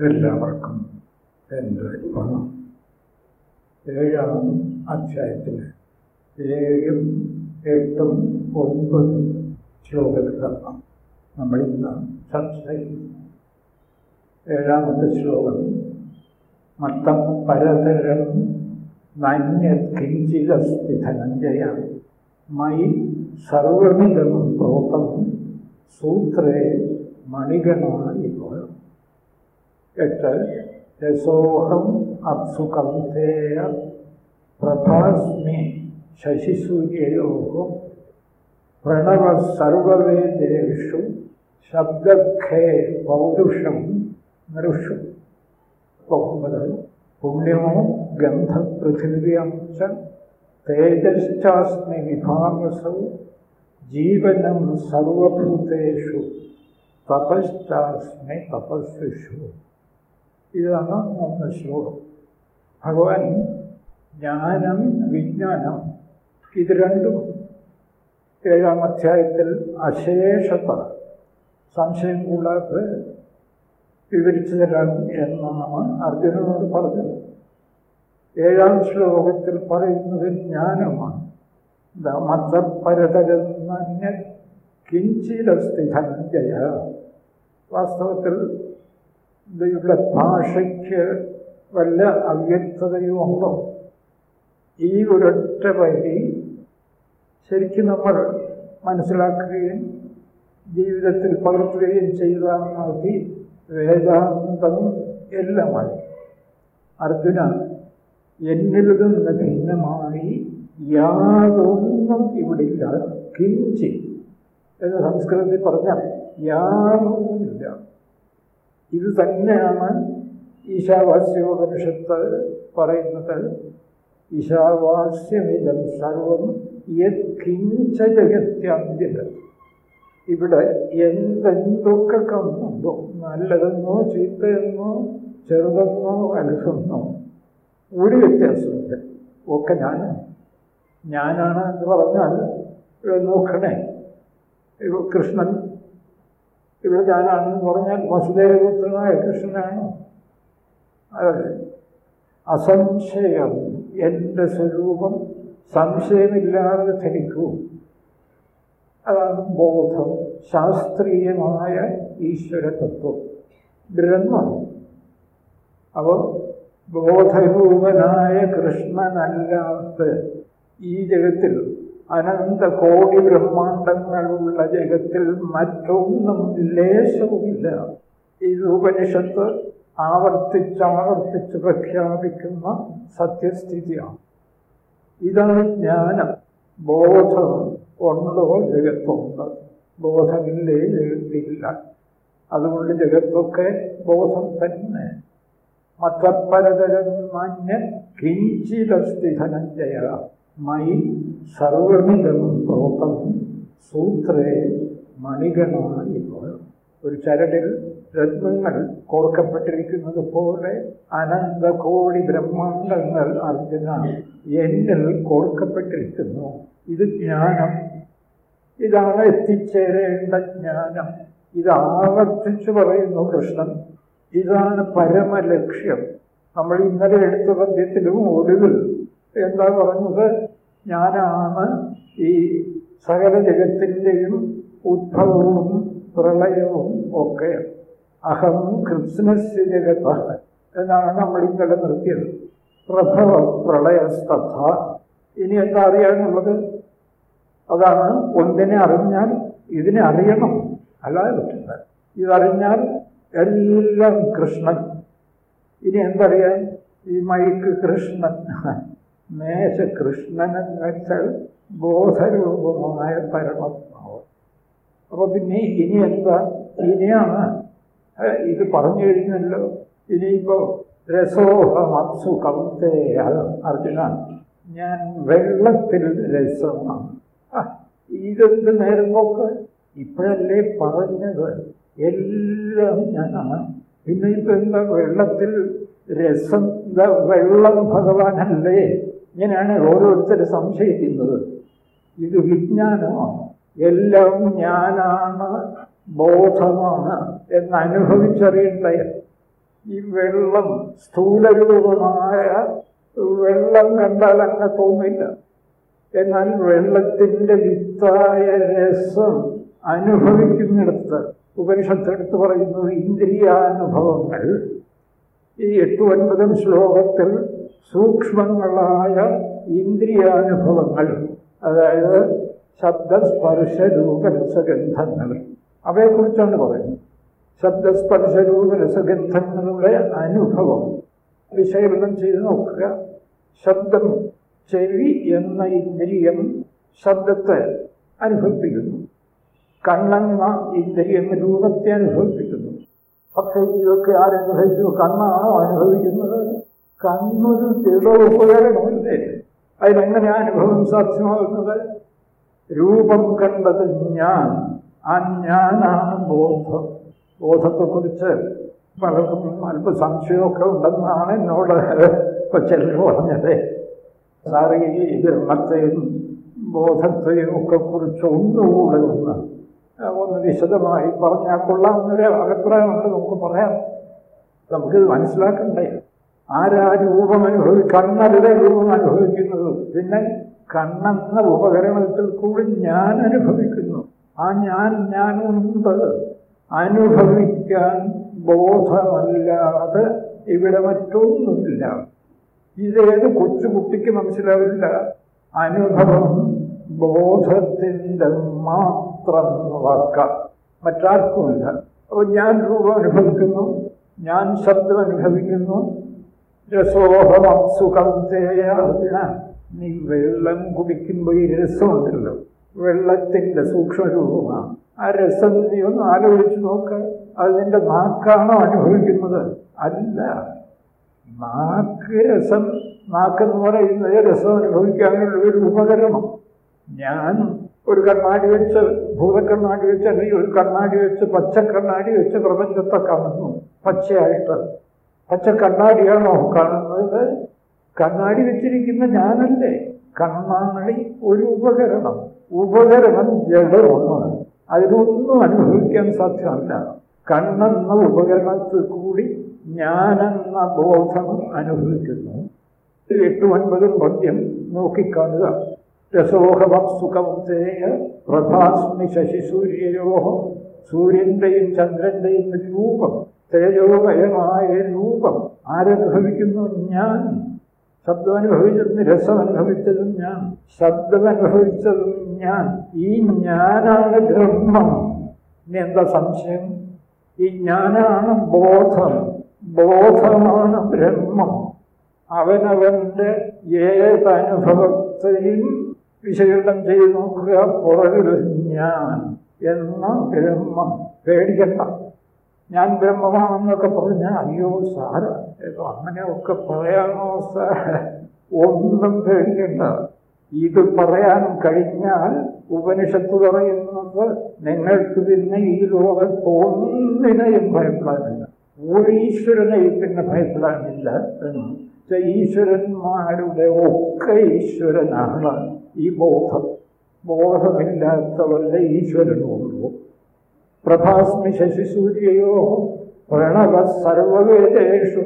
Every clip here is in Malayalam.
എല്ലാവർക്കും എന്റെ പ്രണാമം ഏഴാം അധ്യായത്തിൽ ഏഴും എട്ടും ഒൻപതും ശ്ലോകങ്ങളാണ് നമ്മളിന്ന് ചർച്ച ചെയ്യുന്നു. ഏഴാമത്തെ ശ്ലോകം. മത്തം പരതരം നാന്യത്കിഞ്ചിതസ്തി ധനഞ്ജയ മയി സർവമിതം പ്രോതം സൂത്രേ മണിഗണായി പോലും എട്ട് രസോഹം അപ്സു കൗന്ദേയ പ്രഭാസ്മി ശശിസൂര്യയോ പ്രണവ സർവവേദേഷു ശബ്ദഖേ പൗരുഷം നൃഷു ഒമ്പത് പുണ്യമോ ഗന്ധപൃഥിവ്യം ച തേജശ്ചാസ്മി വിഭാഗസൗ ജീവനം സർവഭൂതേഷു തപശ്ചാസ്മി തപസ്വിഷു ഇതാണ് നമ്മുടെ ശ്ലോകം. ഭഗവാൻ ജ്ഞാനം വിജ്ഞാനം ഇത് രണ്ടും ഏഴാം അധ്യായത്തിൽ അശേഷത സംശയം കൂടാതെ വിവരിച്ചു തരാം എന്നാണ് അർജുനനോട് പറഞ്ഞത്. ഏഴാം ശ്ലോകത്തിൽ പറയുന്നത് ജ്ഞാനമാണ്. മതപരതരുന്ന കിഞ്ചിരസ്തി ധനഞ്ജയ വാസ്തവത്തിൽ ഇവിടെ ഭാഷയ്ക്ക് വല്ല അവ്യക്തതയും ഉണ്ടോ? ഈ ഒരൊറ്റ വരി ശരിക്കും നമ്മൾ മനസ്സിലാക്കുകയും ജീവിതത്തിൽ പകർത്തുകയും ചെയ്താൽ മതി. വേദാന്തം എല്ലാമായി. അർജുന എന്നിൽ നിന്ന് ഭിന്നമായി യാതൊന്നും ഇവിടില്ല. കിഞ്ചി എന്ന് സംസ്കൃതത്തിൽ പറഞ്ഞാൽ യാതൊന്നുമില്ല. ഇത് തന്നെയാണ് ഈശാവാസ്യോപനിഷത്ത് പറയുന്നത്. ഈശാവാസ്യമിതം സർവം യത്കിഞ്ച ജഗത്യാന്ത്യത ഇവിടെ എന്തെന്തൊക്കെ കാണുന്നുണ്ടോ നല്ലതെന്നോ ചീത്തയെന്നോ ചെറുതെന്നോ വലുതെന്നോ ഒരു വ്യത്യാസമുണ്ട് ഒക്കെ ഞാൻ ഞാനാണ് എന്ന് പറഞ്ഞാൽ നോക്കണേ കൃഷ്ണൻ ഇവിടെ ഞാനാണെന്ന് പറഞ്ഞാൽ വസുദേവപുത്രനായ കൃഷ്ണനാണ്. അതെ. അസംശയം. എന്റെ സ്വരൂപം സംശയമില്ലാതെ ധരിക്കൂ. അതാണ് ബോധം. ശാസ്ത്രീയമായ ഈശ്വര തത്വം ബ്രഹ്മം. അപ്പോൾ ബോധരൂപനായ കൃഷ്ണനല്ലാത്ത ഈ ജഗത്തിൽ അനന്ത കോടി ബ്രഹ്മാണ്ടങ്ങളുള്ള ജഗത്തിൽ മറ്റൊന്നും ലേശവുമില്ല. ഈ ഉപനിഷത്ത് ആവർത്തിച്ചാവർത്തിച്ച് പ്രഖ്യാപിക്കുന്ന സത്യസ്ഥിതിയാണ്. ഇതാണ് ജ്ഞാനം. ബോധം ഉണ്ടോ? ജഗത്തുണ്ട്. ബോധമില്ലേ? ജഗത്തില്ല. അതുകൊണ്ട് ജഗത്തൊക്കെ ബോധം തന്നെ. മതപരതരം മാന്യ കിഞ്ചിലസ്തി ധനഞ്ജയ മയി സർവമിതം പ്രോത്തം സൂത്രേ മണിഗണായി ഒരു ചരടിൽ രത്നങ്ങൾ കോർക്കപ്പെട്ടിരിക്കുന്നത് പോലെ അനന്തകോടി ബ്രഹ്മാണ്ടങ്ങൾ അർജുന എന്നിൽ കോർക്കപ്പെട്ടിരിക്കുന്നു. ഇത് ജ്ഞാനം. ഇതാണ് എത്തിച്ചേരേണ്ട ജ്ഞാനം. ഇത് ആവർത്തിച്ചു പറയുന്നു കൃഷ്ണൻ. ഇതാണ് പരമലക്ഷ്യം. നമ്മൾ ഇന്നലെ എടുത്ത പദ്യത്തിലും ഒടുവിൽ എന്താ പറഞ്ഞത്? ഞാനാണ് ഈ സകല ജഗത്തിന്റെയും ഉദ്ഭവവും പ്രളയവും ഒക്കെ. അഹം ക്രിസ്മസ് ജഗത എന്നാണ് നമ്മൾ ഇന്നലെ നിർത്തിയത്. പ്രഭവ പ്രളയസ്തഥ. ഇനി എന്താ അറിയാനുള്ളത്? അതാണ് ഒന്നിനെ അറിഞ്ഞാൽ ഇതിനെ അറിയണം. അല്ലാതെ പറ്റില്ല. ഇതറിഞ്ഞാൽ എല്ലാം കൃഷ്ണൻ. ഇനി എന്തറിയാൻ? ഈ മൈക്ക് കൃഷ്ണൻ. മേശ എന്ന് വെച്ചാൽ ബോധരൂപമായ പരമാത്മാവ്. അപ്പോൾ പിന്നെ ഇനി എന്താ? ഇനിയാണ് ഇത് പറഞ്ഞു കഴിഞ്ഞല്ലോ. ഇനിയിപ്പോൾ രസോഹമത്സു കൗത്തേ അർജുന ഞാൻ വെള്ളത്തിൽ രസമാണ്. ഇതെന്ത് നേരം നോക്ക്? ഇപ്പോഴല്ലേ പറഞ്ഞത്. എല്ലാം ഞാനാണ്. പിന്നെ ഇപ്പം എന്താ വെള്ളത്തിൽ രസം? വെള്ളം ഭഗവാനല്ലേ? ഇങ്ങനെയാണ് ഓരോരുത്തർ സംശയിക്കുന്നത്. ഇത് വിജ്ഞാനമാണ്. എല്ലാം ഞാനാണ് ബോധമാണ് എന്ന് അനുഭവിച്ചറിയേണ്ട. ഈ വെള്ളം സ്ഥൂലരൂപമായ വെള്ളം കണ്ടാൽ അങ്ങനെ തോന്നില്ല. എന്നാൽ വെള്ളത്തിന്റെ വിത്തായ രസം അനുഭവിക്കുന്നിടത്ത് ഉപനിഷത്തെടുത്ത് പറയുന്നത് ഇന്ദ്രിയാനുഭവങ്ങൾ. ഈ എട്ടു ഒൻപതും ശ്ലോകത്തിൽ സൂക്ഷ്മങ്ങളായ ഇന്ദ്രിയാനുഭവങ്ങൾ അതായത് ശബ്ദസ്പർശ രൂപരസഗന്ധങ്ങൾ അവയെക്കുറിച്ചാണ് പറയുന്നത്. ശബ്ദസ്പർശ രൂപരസഗന്ധങ്ങളുടെ അനുഭവം. വിശകലനം ചെയ്ത് നോക്കുക. ശബ്ദം ചെവി എന്ന ഇന്ദ്രിയം ശബ്ദത്തെ അനുഭവിപ്പിക്കുന്നു. കണ്ണെന്ന ഇന്ദ്രിയം രൂപത്തെ അനുഭവിപ്പിക്കുന്നു. പക്ഷേ ഇതൊക്കെ ആരനുഭവിച്ചു കണ്ണാണോ അനുഭവിക്കുന്നത്? കണ്ണൊരു ജഡ ഉപകരണമല്ലേ? അതിനെങ്ങനെ അനുഭവം സാധ്യമാകുന്നത്? രൂപം കണ്ടത് ഞാൻ ആ ഞാനാണ് ബോധം. ബോധത്തെക്കുറിച്ച് പലർക്കും അല്പ സംശയമൊക്കെ ഉണ്ടെന്നാണ് എന്നോട് ഇപ്പൊ ചിലർ പറഞ്ഞത്. സാറ് ഈ ബ്രഹ്മത്തെയും ബോധത്തെയും ഒക്കെ കുറിച്ച് ഒന്നുകൂടെ ഒന്ന് ഒന്ന് വിശദമായി പറഞ്ഞാൽ കൊള്ളാമെന്നൊരു അഭിപ്രായമുണ്ട്. നമുക്ക് പറയാം. നമുക്കിത് മനസ്സിലാക്കണ്ടേ? ആരാ രൂപം അനുഭവി കണ്ണരുടെ രൂപം അനുഭവിക്കുന്നത് പിന്നെ കണ്ണെന്ന ഉപകരണത്തിൽ കൂടി ഞാൻ അനുഭവിക്കുന്നു. ആ ഞാൻ ഞാനുണ്ട്. അനുഭവിക്കാൻ ബോധമല്ലാതെ ഇവിടെ മറ്റൊന്നുമില്ല. ഇതേത് കൊച്ചുകുട്ടിക്ക് മനസ്സിലാവില്ല. അനുഭവം ബോധത്തിന്റെ മാത്രം വാക്ക. മറ്റാർക്കുമില്ല. അപ്പോൾ ഞാൻ രൂപം അനുഭവിക്കുന്നു ഞാൻ ശബ്ദം അനുഭവിക്കുന്നു രസോഹമം സുഖം തേയാ നീ വെള്ളം കുടിക്കുമ്പോൾ ഈ രസമുണ്ടല്ലോ. വെള്ളത്തിന്റെ സൂക്ഷ്മരൂപമാണ്. ആ രസം നീ ഒന്ന് ആലോചിച്ച് നോക്ക്. അതിന്റെ നാക്കാണോ അനുഭവിക്കുന്നത്? അല്ല. നാക്ക് രസം. നാക്കെന്ന് പറയുന്നത് രസം അനുഭവിക്കാനുള്ള ഒരു ഉപകരണം. ഞാൻ ഒരു കണ്ണാടി വെച്ച് ഭൂതക്കണ്ണാടി വെച്ച് അല്ലെങ്കിൽ ഒരു കണ്ണാടി വെച്ച് പച്ച കണ്ണാടി വെച്ച് പ്രപഞ്ചത്തെ കാണുന്നു. പച്ചയായിട്ട്. പച്ച കണ്ണാടിയാണോ? കാണുന്നത് കണ്ണാടി വെച്ചിരിക്കുന്ന ഞാനല്ലേ? കണ്ണാടി ഒരു ഉപകരണം. ഉപകരണം ജഡമാണ്. അതിനൊന്നും അനുഭവിക്കാൻ സാധ്യമല്ല. കണ്ണെന്ന ഉപകരണത്തിൽ കൂടി ഞാനെന്ന ബോധം അനുഭവിക്കുന്നു. എട്ട് ഒൻപതും പദ്യം നോക്കിക്കാണുക. രസോഹമം സുഖമുത്തേയ പ്രഭാസ്മി ശശിസൂര്യയോ സൂര്യന്റെയും ചന്ദ്രന്റെയും രൂപം. തേജോമയമായ രൂപം. ആരനുഭവിക്കുന്നു ഞാൻ. ശബ്ദം അനുഭവിച്ചതും രസം അനുഭവിച്ചതും ഞാൻ. ശബ്ദം അനുഭവിച്ചതും ഞാൻ. ഈ ഞാനാണ് ബ്രഹ്മം. ഇനി എന്താ സംശയം? ഈ ഞാനാണ് ബോധം. ബോധമാണ് ബ്രഹ്മം. അവനവന്റെ ഏതനുഭവത്തെയും വിശകലനം ചെയ്ത് നോക്കുക. പുറകിൽ ഞാൻ എന്ന ബ്രഹ്മം. പേടിക്കണ്ട. ഞാൻ ബ്രഹ്മമാണെന്നൊക്കെ പറഞ്ഞ് അയ്യോ സാര അങ്ങനെയൊക്കെ പറയാമോ സാർ ഒന്നും പേടിക്കണ്ട. ഇത് പറയാൻ കഴിഞ്ഞാൽ ഉപനിഷത്ത് പറയുന്നത് നിങ്ങൾക്ക് പിന്നെ ഈ ലോകത്ത് ഒന്നിനെയും ഭയപ്പെടാനില്ല. ഒരു ഈശ്വരനെയും പിന്നെ ഭയപ്പെടാനില്ല എന്ന്. ഈശ്വരന്മാരുടെ ഒക്കെ ഈശ്വരനാണ് ഈ ബോധം. ബോധമില്ലാത്തവരുടെ ഈശ്വരനുള്ളൂ. പ്രഭാസ്മി ശശിസൂര്യയോ പ്രണവ സർവവേദേഷു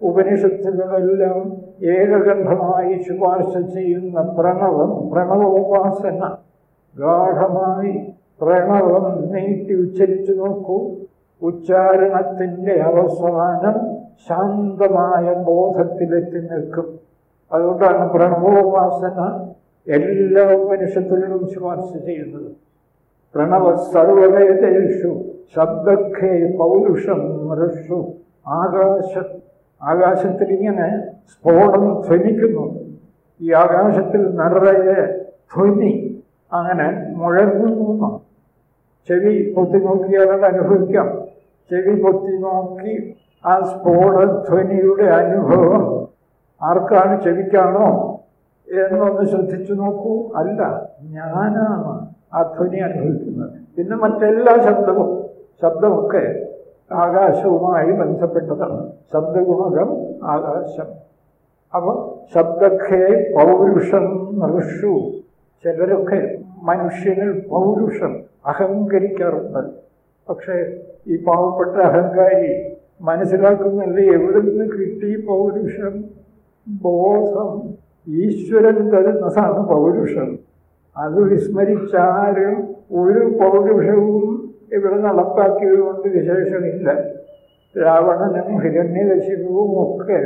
ഉപനിഷത്തുകളെല്ലാം ഏകകണ്ഠമായി ശുപാർശ ചെയ്യുന്ന പ്രണവം പ്രണവോപാസന. ഗാഠമായി പ്രണവം നീട്ടി ഉച്ചരിച്ചു നോക്കൂ. ഉച്ചാരണത്തിന്റെ അവസാനം ശാന്തമായ ബോധത്തിലെത്തി നിൽക്കും. അതുകൊണ്ടാണ് പ്രണവോപാസന എല്ലാ ഉപനിഷത്തുകളിലും ശുപാർശ ചെയ്യുന്നത്. പ്രണവ സർവവേദേഷു ശബ്ദഖേ പൗരുഷം ഋഷു. ആകാശ ആകാശത്തിൽ ഇങ്ങനെ സ്ഫോടം ധ്വനിക്കുന്നു. ഈ ആകാശത്തിൽ നിറയെ ധ്വനി അങ്ങനെ മുഴങ്ങുന്നു ചെവി പൊത്തി നോക്കിയാൽ അത് അനുഭവിക്കാം. ചെവി പൊത്തി നോക്കി ആ സ്ഫോടധ്വനിയുടെ അനുഭവം ആർക്കാണ് ചെവിക്കാണോ എന്നൊന്ന് ശ്രദ്ധിച്ചു നോക്കൂ. അല്ല ഞാനാണ്. ആ ധ്വനി അനുഭവിക്കുന്നത്. പിന്നെ മറ്റെല്ലാ ശബ്ദവും ശബ്ദമൊക്കെ ആകാശവുമായി ബന്ധപ്പെട്ടതാണ്. ശബ്ദഗുണകം ആകാശം. അപ്പോൾ ശബ്ദഖേ പൗരുഷം മനുഷ്യു ചിലരൊക്കെ മനുഷ്യനിൽ പൗരുഷം അഹങ്കരിക്കാറുണ്ട്. പക്ഷേ ഈ പാവപ്പെട്ട അഹങ്കാരി മനസ്സിലാക്കുന്നില്ല? എവിടെ നിന്ന് കിട്ടി പൗരുഷം? ബോധം. ഈശ്വരൻ തരുന്നതാണ് പൗരുഷം. അത് വിസ്മരിച്ചാരും ഒരു പൗരുഷവും ഇവിടെ നടപ്പാക്കിയത് കൊണ്ട് വിശേഷമില്ല രാവണനും ഹിരണ്യകശിപുവും ഒക്കെ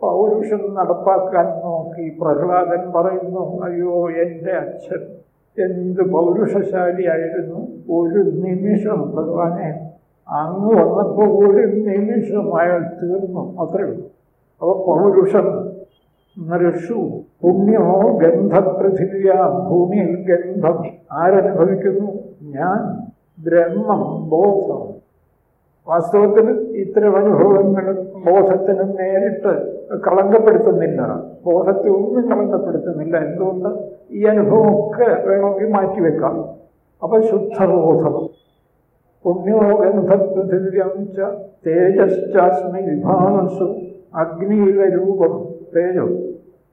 പൗരുഷം നടപ്പാക്കാൻ നോക്കി. പ്രഹ്ലാദൻ പറയുന്നു അയ്യോ എന്റെ അച്ഛൻ എന്ത് പൗരുഷശാലിയായിരുന്നു. ഒരു നിമിഷം ഭഗവാനെ. അങ്ങ് വന്നപ്പോൾ ഒരു നിമിഷം അയാൾ തീർന്നു. അത്രയുള്ളൂ അപ്പോൾ പൗരുഷം നൃഷു പുണ്യമോ ഗന്ധപൃഥിവ്യ ഭൂമിയിൽ ഗന്ധം ആരനുഭവിക്കുന്നു? ഞാൻ ബ്രഹ്മം ബോധം. വാസ്തവത്തിൽ ഇത്തരം അനുഭവങ്ങളും ബോധത്തിനും നേരിട്ട് കളങ്കപ്പെടുത്തുന്നില്ല. ബോധത്തെ ഒന്നും കളങ്കപ്പെടുത്തുന്നില്ല. എന്തുകൊണ്ട്? ഈ അനുഭവമൊക്കെ വേണമെങ്കിൽ മാറ്റിവെക്കാം. അപ്പൊ ശുദ്ധബോധം. പുണ്യോഗന്ധപൃഥിവ്യം ച തേജശ്ചാസ്മി വിഭാഗസു അഗ്നിയുടെ രൂപം തേജോ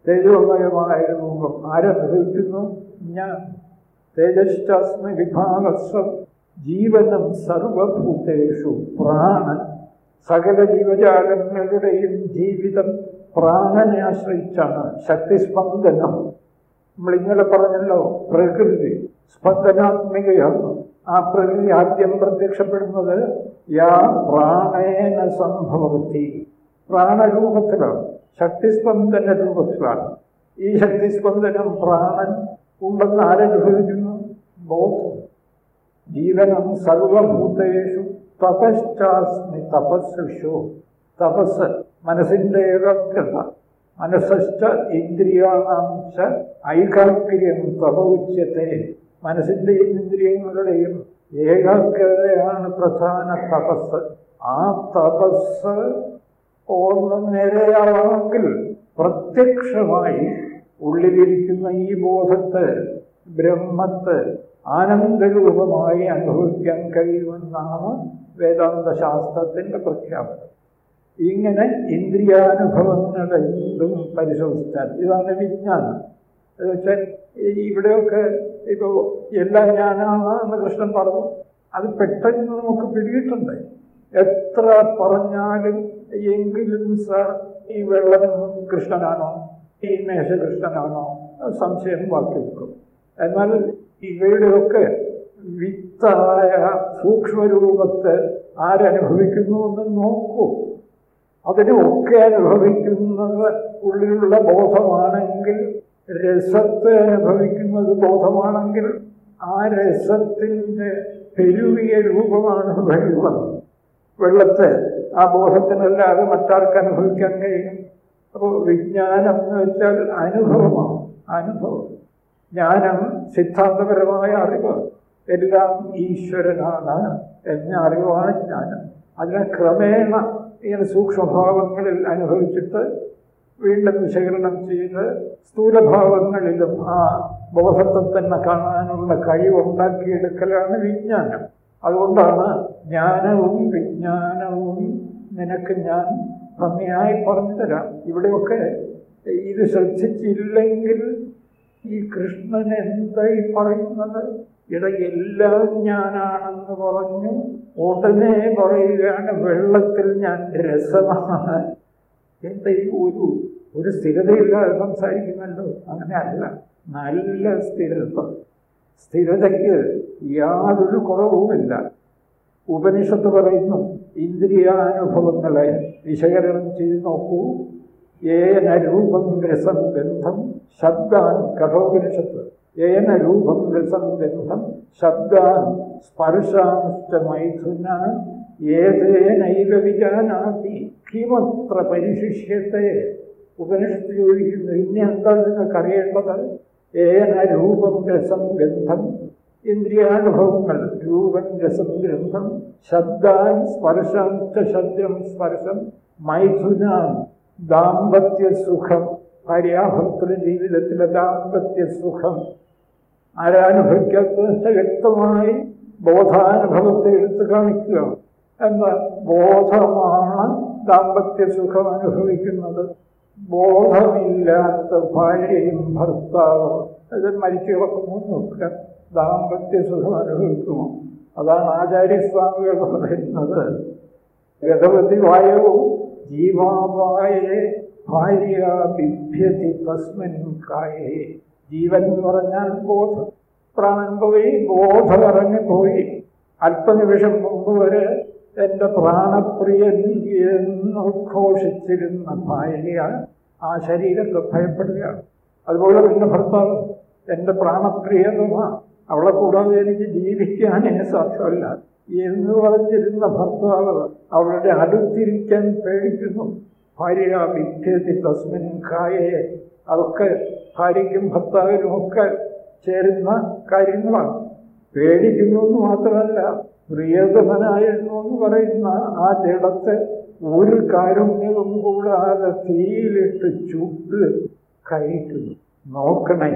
തേജോമയമായ രൂപം. ആരനുഭവിക്കുന്നു ഞാൻ. തേജശ്ചാസ്മി വിഭാഗസ്വം ജീവനം സർവഭൂതേഷു. പ്രാണൻ. സകല ജീവജാലങ്ങളുടെയും ജീവിതം പ്രാണനെ ആശ്രയിച്ചാണ്. ശക്തിസ്പന്ദനം. നമ്മൾ ഇന്നലെ പറഞ്ഞല്ലോ പ്രകൃതി സ്പന്ദനാത്മികയാണ്. ആ പ്രകൃതി ആദ്യം പ്രത്യക്ഷപ്പെടുന്നത് യാ പ്രാണേന സംഭവത്തി പ്രാണരൂപത്തിലാണ്. ശക്തിസ്പന്ദന രൂപത്തിലാണ് ഈ ശക്തിസ്പന്ദനം പ്രാണൻ ഉണ്ടെന്ന് ആരനുഭവിക്കുന്നു? ബോധം. ജീവനം സർവഭൂതേഷു തപശ്ചാസ്മി തപസ്സു തപസ് മനസ്സിന്റെ ഏകാഗ്രത മനസ്സശ്ച ഇന്ദ്രിയാണാം ച ഐകാഗ്ര്യം തപൗച്യത്തെ മനസ്സിന്റെ ഇന്ദ്രിയങ്ങളുടെയും ഏകാഗ്രതയാണ് പ്രധാന തപസ്. ആ തപസ് ഒന്ന് നേരെയാവണമെങ്കിൽ പ്രത്യക്ഷമായി ഉള്ളിലിരിക്കുന്ന ഈ ബോധത്തെ ബ്രഹ്മത്തെ ആനന്ദരൂപമായി അനുഭവിക്കാൻ കഴിയുമെന്നാണ് വേദാന്ത ശാസ്ത്രത്തിന്റെ പ്രഖ്യാപനം. ഇങ്ങനെ ഇന്ദ്രിയാനുഭവങ്ങളെന്തും പരിശോധിച്ചാൽ ഇതാണ് വിജ്ഞാനം. എന്ന് വെച്ചാൽ ഇവിടെയൊക്കെ ഇപ്പോൾ എല്ലാം ഞാനാണ് എന്ന് കൃഷ്ണൻ പറഞ്ഞു. അത് പെട്ടെന്ന് നമുക്ക് പിടിയിട്ടുണ്ട് എത്ര പറഞ്ഞാലും എങ്കിലും സർ ഈ വെള്ളം കൃഷ്ണനാണോ? ഈ മേശകൃഷ്ണനാണോ സംശയം ബാക്കി നിൽക്കും എന്നാൽ ഇവയുടെയൊക്കെ വിത്തായ സൂക്ഷ്മരൂപത്തെ ആരനുഭവിക്കുന്നു എന്ന് നോക്കൂ. അതിനൊക്കെ അനുഭവിക്കുന്നത് ഉള്ളിലുള്ള ബോധമാണെങ്കിൽ രസത്തെ അനുഭവിക്കുന്നത് ബോധമാണെങ്കിൽ ആ രസത്തിന്റെ പെരുകിയ രൂപമാണ് വെള്ളം. വെള്ളത്തെ ആ ബോധത്തിനല്ലാതെ മറ്റാർക്ക് അനുഭവിക്കാൻ കഴിയും? അപ്പോൾ വിജ്ഞാനം എന്ന് വെച്ചാൽ അനുഭവമാണ് അനുഭവം. ജ്ഞാനം സിദ്ധാന്തപരമായ അറിവ്. എല്ലാം ഈശ്വരനാണ് എന്ന അറിവാണ് ജ്ഞാനം. അതിനെ ക്രമേണ ഇങ്ങനെ സൂക്ഷ്മഭാവങ്ങളിൽ അനുഭവിച്ചിട്ട് വീണ്ടും വിശകലനം ചെയ്ത് സ്ഥൂലഭാവങ്ങളിലും ആ ബോധത്തെ തന്നെ കാണാനുള്ള കഴിവുണ്ടാക്കിയെടുക്കലാണ് വിജ്ഞാനം. അതുകൊണ്ടാണ് ജ്ഞാനവും വിജ്ഞാനവും നിനക്ക് ഞാൻ ഭംഗിയായി പറഞ്ഞു തരാം ഇവിടെയൊക്കെ ഇത് ശ്രദ്ധിച്ചില്ലെങ്കിൽ ഈ കൃഷ്ണൻ എന്തായി പറയുന്നത്? ഇട എല്ലാം ഞാനാണെന്ന് പറഞ്ഞു ഉടനെ പറയുകയാണ് വെള്ളത്തിൽ ഞാൻ രസമാണ്. എന്താ ഈ ഒരു ഒരു സ്ഥിരതയില്ലാതെ സംസാരിക്കുന്നല്ലോ? അങ്ങനെ അല്ല നല്ല സ്ഥിരത. സ്ഥിരതയ്ക്ക് യാതൊരു കുറവുമില്ല. ഉപനിഷത്ത് പറയുന്നു ഇന്ദ്രിയാനുഭവങ്ങളെ വിശകലനം ചെയ്ത് നോക്കൂ. ഏന രൂപം രസം ഗന്ധം ശബ്ദാൻ കഠോപനിഷത്ത്. ഏന രൂപം രസം ഗന്ധം ശബ്ദാൻ സ്പർശാംശ്ച മൈഥുനാൻ ഏതേനൈവ വിജാനാതി. കിമത്ര പരിശിഷ്യത്തെ? ഉപനിഷത്ത് ചോദിക്കുന്നു ഇനി എന്താ നിങ്ങൾക്ക് അറിയേണ്ടത് ഏന രൂപം രസം ഗന്ധം ഇന്ദ്രിയാനുഭവങ്ങൾ രൂപം രസം ഗ്രന്ഥം ശബ്ദാൻ സ്പർശം ശബ്ദം സ്പർശം മൈഥുനാൻ ദാമ്പത്യ സുഖം ഭാര്യാഭർത്തൃ ജീവിതത്തിലെ ദാമ്പത്യ സുഖം. ആരാനുഭവിക്കാത്ത വ്യക്തമായി ബോധാനുഭവത്തെ എടുത്തു കാണിക്കുക എന്ന ബോധമാണ് ദാമ്പത്യ സുഖം അനുഭവിക്കുന്നത്. ബോധമില്ലാത്ത ഭാര്യയും ഭർത്താവും അത് മരിച്ചു കിടക്കുന്നു നോക്കുക ദാമ്പത്യ സുഖം അനുഭവിക്കുമോ? അതാണ് ആചാര്യസ്വാമികൾ പറയുന്നത്. ഗതപതി വായു ജീവാവായേ ഭാര്യ ബിഭ്യതി തസ്മിൻ കായേ. ജീവൻ എന്ന് പറഞ്ഞാൽ ബോധം. പ്രാണൻ പോയി ബോധം ഇറങ്ങിപ്പോയി അല്പനിമിഷം മുമ്പ് വരെ എന്റെ പ്രാണപ്രിയൻ എന്ന് ഭാര്യ ആ ശരീരത്തെ ഭയപ്പെടുകയാണ്. അതുപോലെ പിന്നെ ഭർത്താവ് എന്റെ പ്രാണപ്രിയതമ അവളെ കൂടാതെ എനിക്ക് ജീവിക്കാനേ സാധ്യമല്ല. എന്ന് പറഞ്ഞിരുന്ന ഭർത്താവ് അവളുടെ അടുത്തിരിക്കാൻ പേടിക്കുന്നു. ഭാര്യ വിദ്യതി തസ്മിൻ കായയെ അതൊക്കെ ഭാര്യയ്ക്കും ഭർത്താവിനും ഒക്കെ ചേരുന്ന കാര്യങ്ങളാണ്. പേടിക്കുന്നു എന്ന് മാത്രമല്ല പ്രിയതമനായിരുന്നു എന്ന് പറയുന്ന ആ ജഡത്തെ ഒരു കാരുണ്യവും കൂടാതെ തീയിലിട്ട് ചുട്ട് കഴിക്കുന്നു നോക്കണേ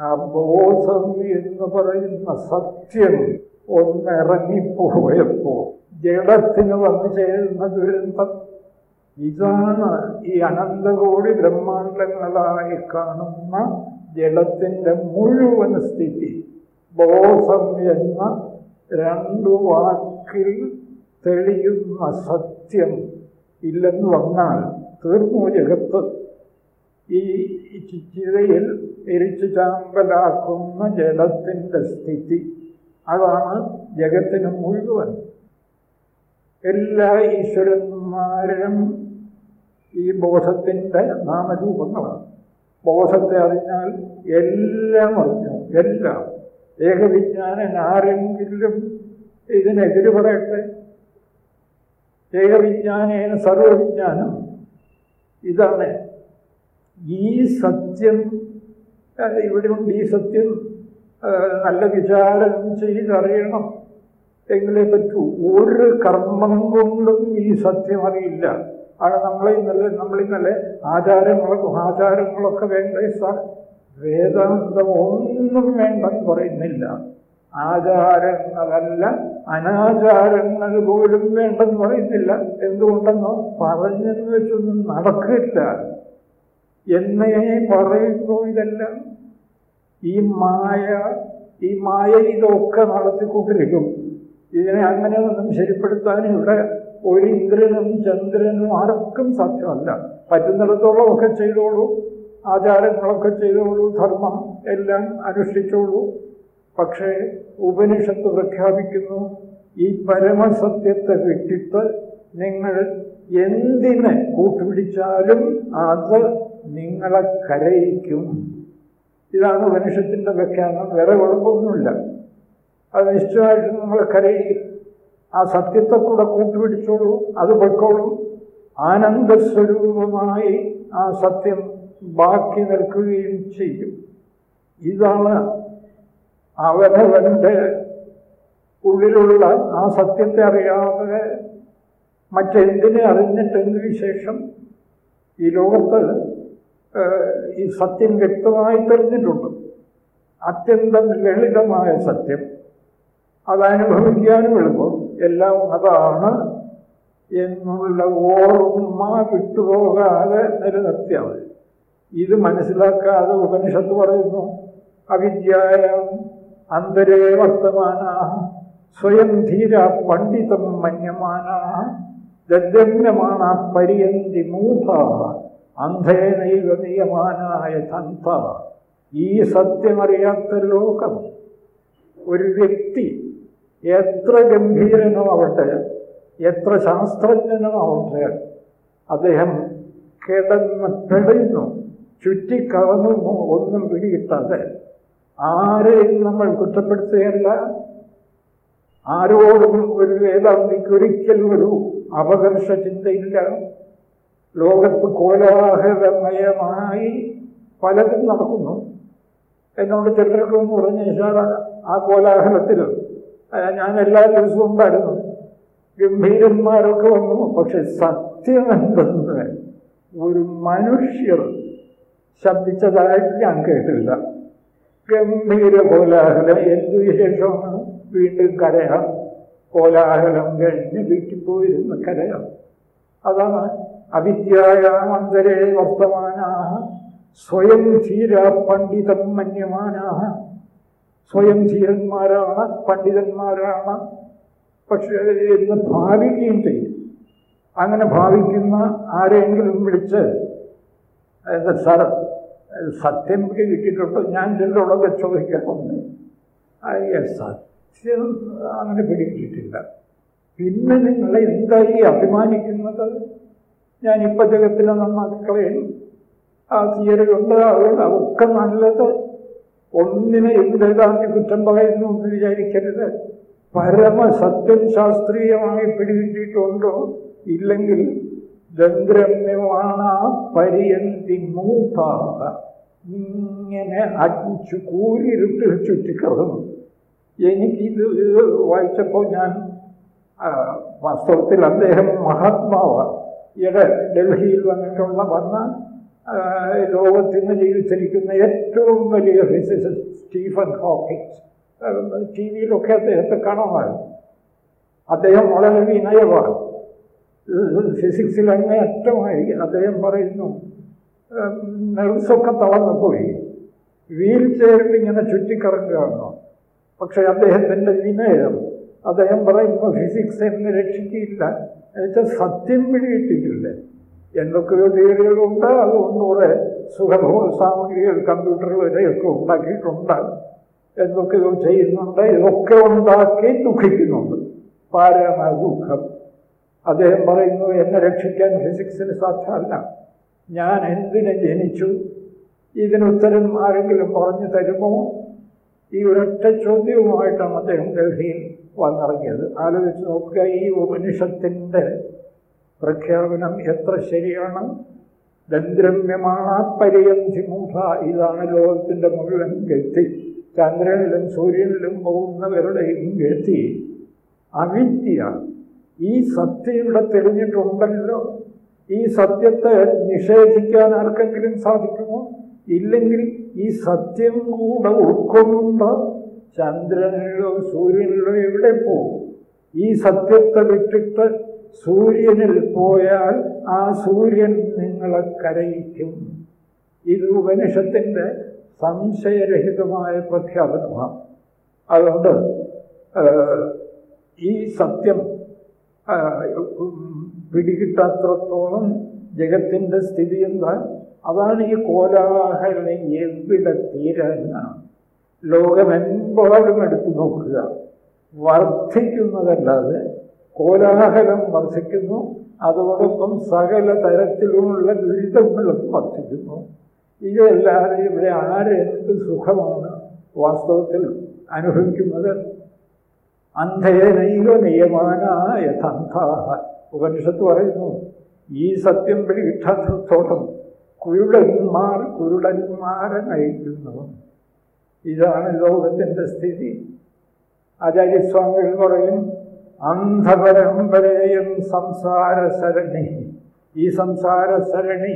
ആ ബോധം എന്ന് പറയുന്ന സത്യം ഒന്നിറങ്ങിപ്പോയപ്പോ ജഡത്തിന് വന്നു ചേരുന്ന ദുരന്തം. ഇതാണ് ഈ അനന്തകോടി ബ്രഹ്മാണ്ടങ്ങളായി കാണുന്ന ജഡത്തിന്റെ മുഴുവൻ സ്ഥിതി. ബോധം എന്ന രണ്ടു വാക്കിൽ തെളിയുന്ന സത്യം ഇല്ലെന്ന് വന്നാൽ തീർന്നു ജഗത്ത്. ഈ ചിരയിൽ എരിച്ചു ചാമ്പലാക്കുന്ന ജഡത്തിന്റെ സ്ഥിതി. അതാണ് ജഗത്തിന് മുഴുവൻ. എല്ലാ ഈശ്വരന്മാരും ഈ ബോധത്തിന്റെ നാമരൂപങ്ങളാണ്. ബോധത്തെ അറിഞ്ഞാൽ എല്ലാം അറിഞ്ഞു എല്ലാം. ഏകവിജ്ഞാനൻ ആരെങ്കിലും ഇതിനെതിര് പറയട്ടെ? ഏകവിജ്ഞാനേന സർവവിജ്ഞാനം. ഇതാണ് ഈ സത്യം ഇവിടെ ഉണ്ട് ഈ സത്യം നല്ല വിചാരം ചെയ്തറിയണം. എങ്കിലേ പറ്റൂ. ഒരു കർമ്മം കൊണ്ടും ഈ സത്യം അറിയില്ല. ആണ് നമ്മളെ ഇന്നലെ നമ്മളിന്നലെ ആചാരങ്ങളൊക്കെ ആചാരങ്ങളൊക്കെ വേണ്ട സാർ? വേദാന്തം ഒന്നും വേണ്ടെന്ന് പറയുന്നില്ല. ആചാരങ്ങളല്ല അനാചാരങ്ങൾ പോലും വേണ്ടെന്ന് പറയുന്നില്ല. എന്തുകൊണ്ടെന്നോ പറഞ്ഞെന്ന് വെച്ചൊന്നും നടക്കില്ല. എന്നേ പറയുന്നു ഇതെല്ലാം. ഈ മായ ഈ മായ ഇതൊക്കെ നടത്തിക്കൊണ്ടിരിക്കും. ഇതിനെ അങ്ങനെ ഒന്നും ശരിപ്പെടുത്താൻ ഇവിടെ ഒരു ഇന്ദ്രനും ചന്ദ്രനും ആർക്കും സാധ്യമല്ല. പറ്റുന്നിടത്തോളം ഒക്കെ ചെയ്തോളൂ. ആചാരങ്ങളൊക്കെ ചെയ്തോളൂ. ധർമ്മം എല്ലാം അനുഷ്ഠിച്ചോളൂ. പക്ഷേ ഉപനിഷത്ത് പ്രഖ്യാപിക്കുന്നു ഈ പരമസത്യത്തെ വിട്ടിട്ട് നിങ്ങൾ എന്തിനെ കൂട്ടുപിടിച്ചാലും അത് നിങ്ങളെ കരയിക്കും. ഇതാണ് മനുഷ്യത്തിന്റെ വ്യാഖ്യാനം. വേറെ കുഴപ്പമൊന്നുമില്ല. അത് നിശ്ചയമായിട്ടും നമ്മളെ കരയിക്കും. ആ സത്യത്തെ കൂടെ കൂട്ടുപിടിച്ചോളൂ. അത് പൊയ്ക്കോളൂ. ആനന്ദസ്വരൂപമായി ആ സത്യം ബാക്കി നിൽക്കുകയും ചെയ്യും. ഇതാണ് അവനവന്റെ ഉള്ളിലുള്ള ആ സത്യത്തെ അറിയാതെ മറ്റെന്തിനെ അറിഞ്ഞിട്ടെന്ത് വിശേഷം? ഈ ലോകത്ത് ഈ സത്യം വ്യക്തമായി തെളിഞ്ഞിട്ടുണ്ട്. അത്യന്തം ലളിതമായ സത്യം. അതനുഭവിക്കാനും എളുപ്പം. എല്ലാം അതാണ് എന്നുള്ള ഓർമ്മ വിട്ടുപോകാതെ നിലനിർത്തിയാൽ ഇത് മനസ്സിലാക്കാതെ ഉപനിഷത്ത് പറയുന്നു അവിദ്യായ അന്തരേ വർത്തമാന സ്വയം ധീര പണ്ഡിതം മന്യമാന ദദ്രമ്യമാണ പര്യന്തി മൂഢ അന്ധേനൈവ നിയമാനായ തന്ത ഈ സത്യമറിയാത്ത ലോകം. ഒരു വ്യക്തി എത്ര ഗംഭീരനോ ആവട്ടെ എത്ര ശാസ്ത്രജ്ഞനോ ആവട്ടെ അദ്ദേഹം കിടന്ന് പെടയുന്നു ചുറ്റിക്കറങ്ങുന്നു ഒന്നും പിടികിട്ടാതെ. ആരെയും നമ്മൾ കുറ്റപ്പെടുത്തുകയല്ല? ആരോടും ഒരു വേദാന്തിക്ക് ഒരിക്കലും ഒരു അപകർഷ ചിന്തയില്ല. ലോകത്ത് കോലാഹലമയമായി പലതും നടക്കുന്നു. എന്നോട് ചിലരൊക്കെ ഒന്ന് പറഞ്ഞു ആ കോലാഹലത്തിൽ ഞാൻ എല്ലാ ദിവസവും ഉണ്ടായിരുന്നു. ഗംഭീരന്മാരൊക്കെ വന്നു. പക്ഷെ സത്യം എന്തെന്ന് ഒരു മനുഷ്യർ ശബ്ദിച്ചതായിട്ട് ഞാൻ കേട്ടില്ല. ഗംഭീര കോലാഹലം എന്ത് വിശേഷമാണ് വീണ്ടും കരയാം. കോലാഹലം കഴിഞ്ഞ് വീട്ടിൽ പോയിരുന്ന് കരയാം. അതാണ് അവിദ്യായാമന്തരേ വർത്തമാന സ്വയം ധീര പണ്ഡിതം മന്യമാന സ്വയം ധീരന്മാരാണ് പണ്ഡിതന്മാരാണ്. പക്ഷേ എന്ന് ഭാവിക്കുകയും ചെയ്യും. അങ്ങനെ ഭാവിക്കുന്ന ആരെങ്കിലും വിളിച്ച് സാർ സത്യം കിട്ടിയിട്ടുണ്ടോ? ഞാൻ ചിലരോടൊക്കെ ചോദിക്കാറുണ്ട് സത്യം അങ്ങനെ പിടികിട്ടിട്ടില്ല. പിന്നെ നിങ്ങൾ എന്തായി അഭിമാനിക്കുന്നത്? ഞാനിപ്പോൾ ഇപ്പൊ നന്നാക്കി കളയും ആ തിയറിയുണ്ട് അതുകൊണ്ട് ഒക്കെ നല്ലത്. ഒന്നിനെ വേദാന്തി കുറ്റം പറയുന്നു എന്ന് വിചാരിക്കരുത്. പരമസത്യം ശാസ്ത്രീയമായി പിടികിട്ടിയിട്ടുണ്ടോ? ഇല്ലെങ്കിൽ ദന്ത്രമ്യമാണ് പര്യന്തി മൂത്താക ഇങ്ങനെ അടിച്ചു കൂരിരുട്ടിൽ ചുറ്റിക്കറന്നു എനിക്കിത് വായിച്ചപ്പോൾ ഞാൻ വാസ്തവത്തിൽ അദ്ദേഹം മഹാത്മാവാണ്. ഈയിടെ ഡൽഹിയിൽ വന്നിട്ടുള്ള വന്ന ലോകത്തിന് ജീവിച്ചിരിക്കുന്ന ഏറ്റവും വലിയ ഫിസിസിസ്റ്റ് സ്റ്റീഫൻ ഹോക്കിൻസ് ടി വിയിലൊക്കെ അദ്ദേഹത്തെ കാണുമായിരുന്നു. അദ്ദേഹം വളരെ വിനയമാണ് ഫിസിക്സിൽ അങ്ങനെ അറ്റമായി അദ്ദേഹം പറയുന്നു നെർവ്സൊക്കെ തളർന്നു പോയി. വീൽ ചെയറിൽ ഇങ്ങനെ ചുറ്റിക്കറങ്ങുകയാണ്? പക്ഷെ അദ്ദേഹത്തിന്റെ വിനയം അദ്ദേഹം പറയുന്നു ഫിസിക്സ് എന്ന് രക്ഷിക്കില്ല എന്നുവെച്ചാൽ സത്യം പിടിയിട്ടിട്ടില്ല. എന്തൊക്കെയോ തിയറികളുണ്ട് അതുകൊണ്ട് കുറേ സുഖഭോഗ സാമഗ്രികൾ കമ്പ്യൂട്ടർ വരെയൊക്കെ ഉണ്ടാക്കിയിട്ടുണ്ട്. എന്തൊക്കെയോ ചെയ്യുന്നുണ്ട് ഇതൊക്കെ ഉണ്ടാക്കി ദുഃഖിക്കുന്നുണ്ട്. പാരമ ദുഃഖം. അദ്ദേഹം പറയുന്നു എന്നെ രക്ഷിക്കാൻ ഫിസിക്സിന് സാധ്യമല്ല. ഞാൻ എന്തിനെ ജനിച്ചു? ഇതിനുത്തരം ആരെങ്കിലും പറഞ്ഞു തരുമോ? ഈ ഒരൊറ്റ ചോദ്യവുമായിട്ടാണ് അദ്ദേഹം ഡൽഹിയിൽ വന്നിറങ്ങിയത്. ആലോചിച്ച് നോക്കുക ഈ ഉപനിഷത്തിന്റെ പ്രഖ്യാപനം എത്ര ശരിയാണ്? ദന്ദ്രമ്യമാണ് പര്യന്തി മൂഢ. ഇതാണ് ലോകത്തിന്റെ മുഴുവൻ ഗതി. ചന്ദ്രനിലും സൂര്യനിലും പോകുന്നവരുടെയും ഗതി. അവിദ്യ. ഈ സത്യം ഇവിടെ തെളിഞ്ഞിട്ടുണ്ടല്ലോ. ഈ സത്യത്തെ നിഷേധിക്കാൻ ആർക്കെങ്കിലും സാധിക്കുമോ? ഇല്ലെങ്കിൽ ഈ സത്യം കൂടെ ഉൾക്കൊണ്ട് ചന്ദ്രനിലോ സൂര്യനിലോ എവിടെ പോകും ഈ സത്യത്തെ വിട്ടിട്ട് സൂര്യനിൽ പോയാൽ ആ സൂര്യൻ നിങ്ങളെ കരയിക്കും. ഇത് ഉപനിഷത്തിന്റെ സംശയരഹിതമായ പ്രഖ്യാപനമാണ്. അതുകൊണ്ട് ഈ സത്യം പിടികിട്ടാത്രത്തോളം ജഗത്തിന്റെ സ്ഥിതി എന്താ അതാണ് ഈ കോലാഹലം എവിടെ തീരാനാണ്. ലോകമെമ്പാടും എടുത്തു നോക്കുക. വർദ്ധിക്കുന്നതല്ലാതെ കോലാഹലം വർദ്ധിക്കുന്നു. അതോടൊപ്പം സകല തരത്തിലുമുള്ള ദുരിതങ്ങളും വർദ്ധിക്കുന്നു. ഇതല്ലാതെ ഇവിടെ ആരെന്ത് സുഖമാണ് വാസ്തവത്തിൽ അനുഭവിക്കുന്നത്? അന്ധേനൈവ നിയമാന യഥാന്ത ഉപനിഷത്ത് പറയുന്നു ഈ സത്യം പിടികിട്ടാത്തോളം കുരുടന്മാർ കുരുടന്മാരെ നയിക്കുന്നു ഇതാണ് ലോകത്തിന്റെ സ്ഥിതി. ആചാര്യസ്വാമികൾ പറയും അന്ധപരമ്പരയും സംസാര സരണി ഈ സംസാര സരണി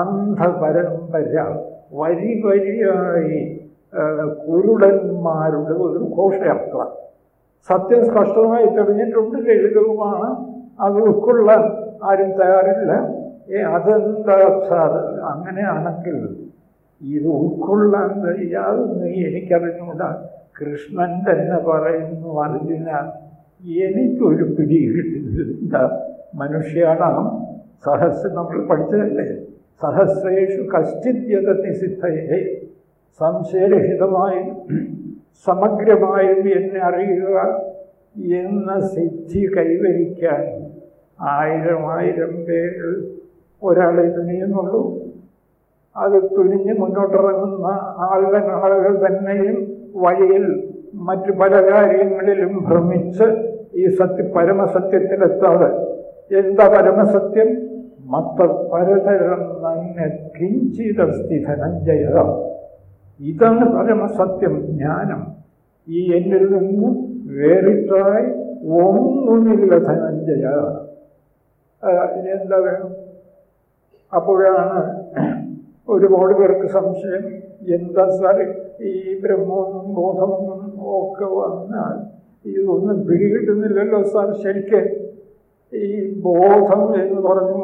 അന്ധപരമ്പര വരി വരിയായി കുരുടന്മാരുടെ ഒരു ഘോഷയാത്ര. സത്യം സ്പഷ്ടമായി തെളിഞ്ഞിട്ടുണ്ട് ലളിതവുമാണ്. അത് ഉൾക്കൊള്ളാൻ ആരും തയ്യാറില്ല. ഏ അതെന്താ സാർ? അങ്ങനെയാണെങ്കിൽ ഇത് ഉൾക്കൊള്ളാൻ കഴിയാതെന്ന് എനിക്കറിഞ്ഞുകൂടാ കൃഷ്ണൻ തന്നെ പറയുന്നു അർജുന എനിക്കൊരു പിടി കിട്ടുന്നില്ല മനുഷ്യാണാം സഹസ്ര നമ്മൾ പഠിച്ചതല്ലേ? സഹസ്രേഷു കശ്ചിത്യതത്തി സിദ്ധയെ. സംശയരഹിതമായും സമഗ്രമായും എന്നെ അറിയുക എന്ന സിദ്ധി കൈവരിക്കാൻ ആയിരം ആയിരം പേര് ഒരാളെ തുനിയുന്നുള്ളൂ അത് തുനിഞ്ഞ് മുന്നോട്ടിറങ്ങുന്ന ആളുകൾ ആളുകൾ തന്നെയും വഴിയിൽ മറ്റു പല കാര്യങ്ങളിലും ഭ്രമിച്ച് ഈ സത്യ പരമസത്യത്തിലെത്താതെ. എന്താ പരമസത്യം? മത്ത പരതരം നന്നെ കിഞ്ചിതസ്തി ധനഞ്ജയ ഇതാണ് പരമസത്യം ജ്ഞാനം. ഈ എന്നിൽ നിന്ന് വേറിട്ടായി ഒന്നുമില്ല ധനഞ്ജയ. ഇനി എന്താ വേണം? അപ്പോഴാണ് ഒരുപാട് പേർക്ക് സംശയം. എന്താ സാർ ഈ ബ്രഹ്മമൊന്നും ബോധമൊന്നും ഒക്കെ വന്നാൽ ഇതൊന്നും പിടികിട്ടുന്നില്ലല്ലോ സാർ ശരിക്ക്. ഈ ബോധം എന്ന് പറഞ്ഞു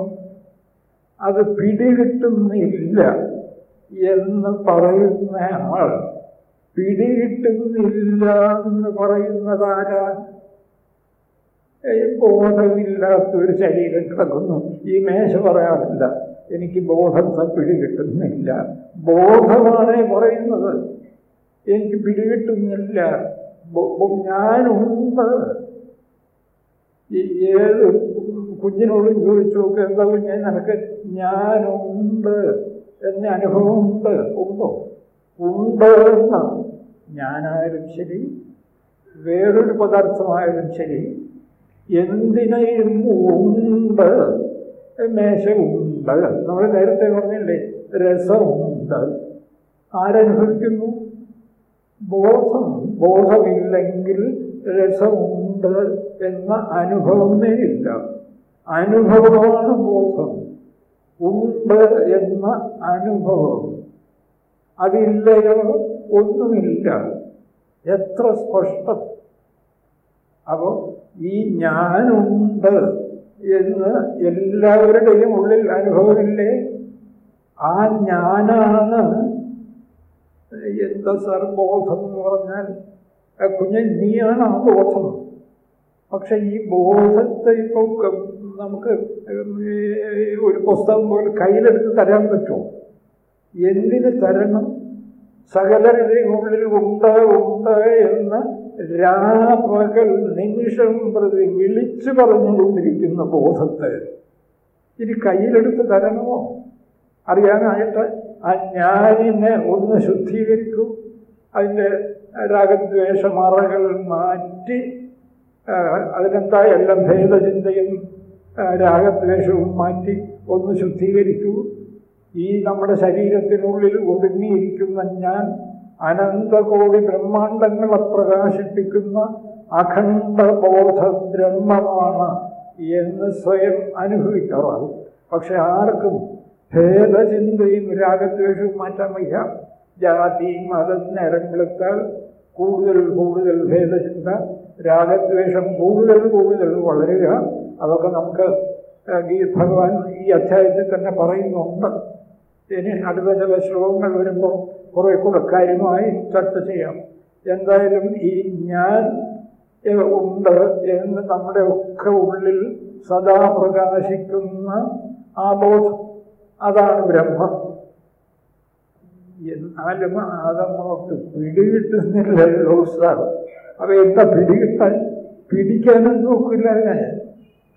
അത് പിടികിട്ടുന്നില്ല എന്ന് പറയുന്ന ആൾ പിടികിട്ടുന്നില്ല എന്ന് പറയുന്നതാരാ ബോധമില്ലാത്തൊരു ശരീരം കിടക്കുന്നു. ഈ മേശ പറയാറില്ല. എനിക്ക് ബോധത്തെ പിടികിട്ടുന്നില്ല ബോധമാണ് പറയുന്നത്. എനിക്ക് പിടികിട്ടുന്നില്ല. ഞാനുണ്ട്. ഏത് കുഞ്ഞിനോടും ചോദിച്ചു നോക്കുക എന്താ കുഞ്ഞെ? നിനക്ക് ഞാനുണ്ട്. എന്ന അനുഭവമുണ്ട്. ഉണ്ടോ? ഉണ്ട് എന്ന്. ഞാനായാലും ശരി. വേറൊരു പദാർത്ഥമായാലും ശരി. എന്തിനേയും ഉണ്ട്. മേശമുണ്ട് നമ്മൾ നേരത്തെ പറഞ്ഞില്ലേ രസമുണ്ട് ആരനുഭവിക്കുന്നു? ബോധം ബോധമില്ലെങ്കിൽ രസമുണ്ട് എന്ന അനുഭവമേ ഇല്ല. അനുഭവമാണ് ബോധം. ഉണ്ട് എന്ന അനുഭവം. അതില്ലയോ? ഒന്നുമില്ല. എത്ര സ്പഷ്ടം. അപ്പോൾ ഈ ഞാനുണ്ട് എന്ന് എല്ലാവരുടെയും ഉള്ളിൽ അനുഭവമില്ലേ? ആ ഞാനാണ് എന്താ സാർ ബോധം എന്ന് പറഞ്ഞാൽ കുഞ്ഞ് നീയാണ് ആ ബോധം. പക്ഷെ ഈ ബോധത്തെ ഇപ്പോൾ നമുക്ക് ഒരു പുസ്തകം പോലെ കയ്യിലെടുത്ത് തരാൻ പറ്റുമോ? എന്തിന് തരണം? സകലരുടെയും ഉള്ളിൽ ഉണ്ട് ഉണ്ട് എന്ന് രാപകൽ നിമിഷം പ്രതി വിളിച്ചു പറഞ്ഞുകൊണ്ടിരിക്കുന്ന ബോധത്തെ ഇനി കയ്യിലെടുത്ത് തരണമോ? അറിയാനായിട്ട് ആ ഞാനിനെ ഒന്ന് ശുദ്ധീകരിക്കൂ. അതിന്റെ രാഗദ്വേഷമറകൾ മാറ്റി അതിനെന്താ എല്ലാം ഭേദചിന്തയും രാഗദ്വേഷവും മാറ്റി ഒന്ന് ശുദ്ധീകരിക്കൂ. ഈ നമ്മുടെ ശരീരത്തിനുള്ളിൽ ഒതുങ്ങിയിരിക്കുന്ന ഞാൻ അനന്തകോടി ബ്രഹ്മാണ്ടങ്ങളെ പ്രകാശിപ്പിക്കുന്ന അഖണ്ഡ ബോധ ബ്രഹ്മമാണ് എന്ന് സ്വയം അനുഭവിക്കാറാകും. പക്ഷെ ആർക്കും ഭേദചിന്തയും രാഗദ്വേഷവും മാറ്റാൻ വയ്യ. ജാതി മതം നിറങ്ങളെത്താൽ കൂടുതൽ കൂടുതൽ ഭേദചിന്ത രാഗദ്വേഷം കൂടുതൽ കൂടുതൽ വളരുക. അതൊക്കെ നമുക്ക് ഭഗവാൻ ഈ അധ്യായത്തിൽ തന്നെ പറയുന്നുണ്ട്. ഇനി അടുത്ത ചില ശ്ലോകങ്ങൾ വരുമ്പോൾ കുറെ കൂടെ കാര്യമായി ചർച്ച ചെയ്യാം. എന്തായാലും ഈ ഞാൻ ഉണ്ട് എന്ന് നമ്മുടെ ഒക്കെ ഉള്ളിൽ സദാ പ്രകാശിക്കുന്ന ആ ബോധം അതാണ് ബ്രഹ്മം. എന്നാലും അതങ്ങോട്ട് പിടികിട്ടുന്നില്ലല്ലോ സാർ. അപ്പൊ എന്താ പിടികിട്ടാൻ? പിടിക്കാനും നോക്കില്ല ഞാൻ.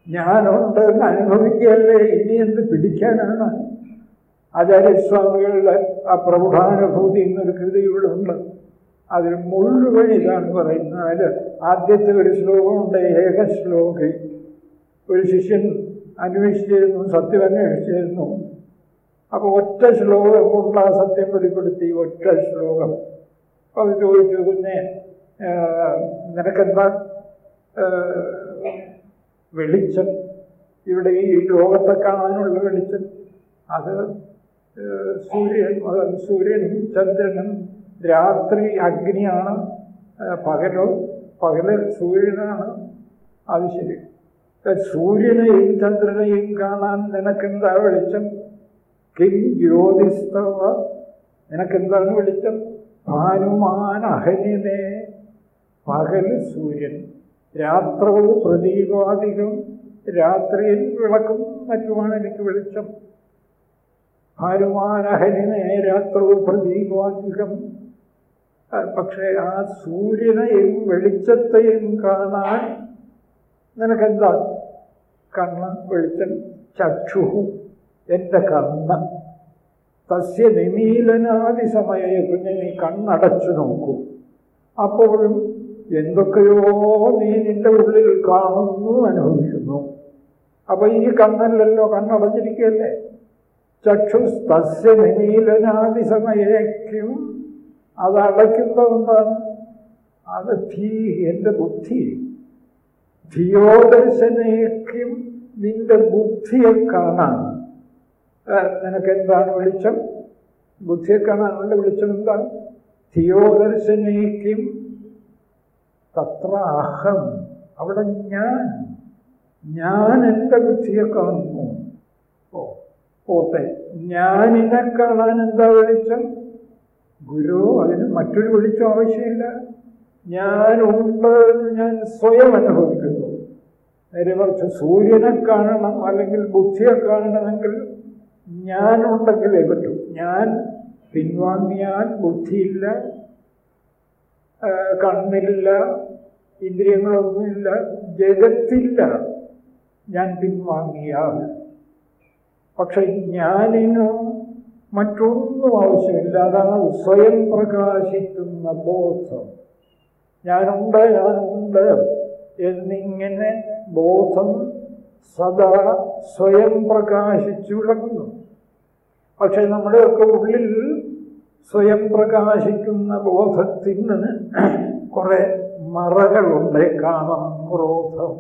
ഞാനുണ്ട് അനുഭവിക്കുകയല്ലേ? ഇനി എന്ത് പിടിക്കാനാണ്? ആചാര്യസ്വാമികളുടെ ആ പ്രൗഢാനുഭൂതി എന്നൊരു കൃതി ഇവിടെ ഉണ്ട് അതിൽ മുഴുവൻ ഇതാണ് പറയുന്നത്. അതിൽ ആദ്യത്തെ ഒരു ശ്ലോകമുണ്ട് ഏക ശ്ലോകി ഒരു ശിഷ്യൻ അന്വേഷിച്ചിരുന്നു സത്യം അന്വേഷിച്ചിരുന്നു. അപ്പോൾ ഒറ്റ ശ്ലോകം കൊണ്ട് ആ സത്യം വെളിപ്പെടുത്തി ഒറ്റ ശ്ലോകം. അപ്പോൾ ചോദിച്ചു പിന്നെ നിനക്കെന്താ വെളിച്ചം? ഇവിടെ ഈ ലോകത്തെ കാണാനുള്ള വെളിച്ചം? അത് സൂര്യൻ സൂര്യനും ചന്ദ്രനും രാത്രി അഗ്നിയാണ് പകലോ പകൽ സൂര്യനാണ്. ശരി. സൂര്യനെയും ചന്ദ്രനെയും കാണാൻ നിനക്കെന്താ വെളിച്ചം? കിം ജ്യോതിസ്തവ. നിനക്കെന്താണ് വെളിച്ചം? ഭാനുമാൻ അഹനിനെ. പകൽ സൂര്യൻ. രാത്രവും പ്രദീപാധികം രാത്രിയിൽ വിളക്കും മറ്റുമാണ് എനിക്ക് വെളിച്ചം. ഭാനുമാനഹനിനെ നേരാത്രോ പ്രദീപാധികം പക്ഷേ ആ സൂര്യനെയും വെളിച്ചത്തെയും കാണാൻ നിനക്കെന്താ? കണ്ണ് വെളിച്ചം ചക്ഷു എന്റെ കണ്ണ് തസ്യ നിമീലനാദി സമയ കുഞ്ഞെ കണ്ണടച്ചു നോക്കൂ. അപ്പോഴും എന്തൊക്കെയോ നീ നിന്റെ ഉള്ളിൽ കാണുന്നു അനുഭവിക്കുന്നു. അപ്പൊ ഈ കണ്ണല്ലല്ലോ കണ്ണടഞ്ഞിരിക്കുകയല്ലേ ചക്ഷുസ്തസ്യ അത് അടയ്ക്കുന്നതെന്താണ് എന്താണ് അത് ധീ എന്റെ ബുദ്ധി. ധിയോദർശനേക്കും നിന്റെ ബുദ്ധിയെ കാണാൻ. നിനക്കെന്താണ് വെളിച്ചം? ബുദ്ധിയെ കാണാനുള്ള വെളിച്ചം എന്താണ്? ധിയോദർശനേക്കും തത്ര അഹം. അവിടെ ഞാൻ ഞാൻ എന്റെ ബുദ്ധിയെ കാണുന്നു. ഓ പോട്ടെ. ഞാനിനെ കാണാൻ എന്താ വെളിച്ചം? ഗുരു അതിന് മറ്റൊരു വെളിച്ചം ആവശ്യമില്ല. ഞാനുണ്ട് എന്ന് ഞാൻ സ്വയം അനുഭവിക്കുന്നു. നേരെ മറിച്ച് സൂര്യനെ കാണണം അല്ലെങ്കിൽ ബുദ്ധിയെ കാണണമെങ്കിൽ ഞാനുണ്ടെങ്കിലേ പറ്റൂ. ഞാൻ പിൻവാങ്ങിയാൽ ബുദ്ധിയില്ല കണ്ണില്ല ഇന്ദ്രിയങ്ങളൊന്നുമില്ല ജഗത്തില്ല. ഞാൻ പിൻവാങ്ങിയാൽ പക്ഷെ ഞാനിന് മറ്റൊന്നും ആവശ്യമില്ല. അതാണ് സ്വയം പ്രകാശിക്കുന്ന ബോധം. ഞാനുണ്ട് ഞാനുണ്ട് എന്നിങ്ങനെ ബോധം സദാ സ്വയം പ്രകാശിച്ചു വിളങ്ങുന്നു പക്ഷെ നമ്മുടെയൊക്കെ ഉള്ളിൽ സ്വയം പ്രകാശിക്കുന്ന ബോധത്തിന് കുറേ മറകളുണ്ട്. കാമം ക്രോധം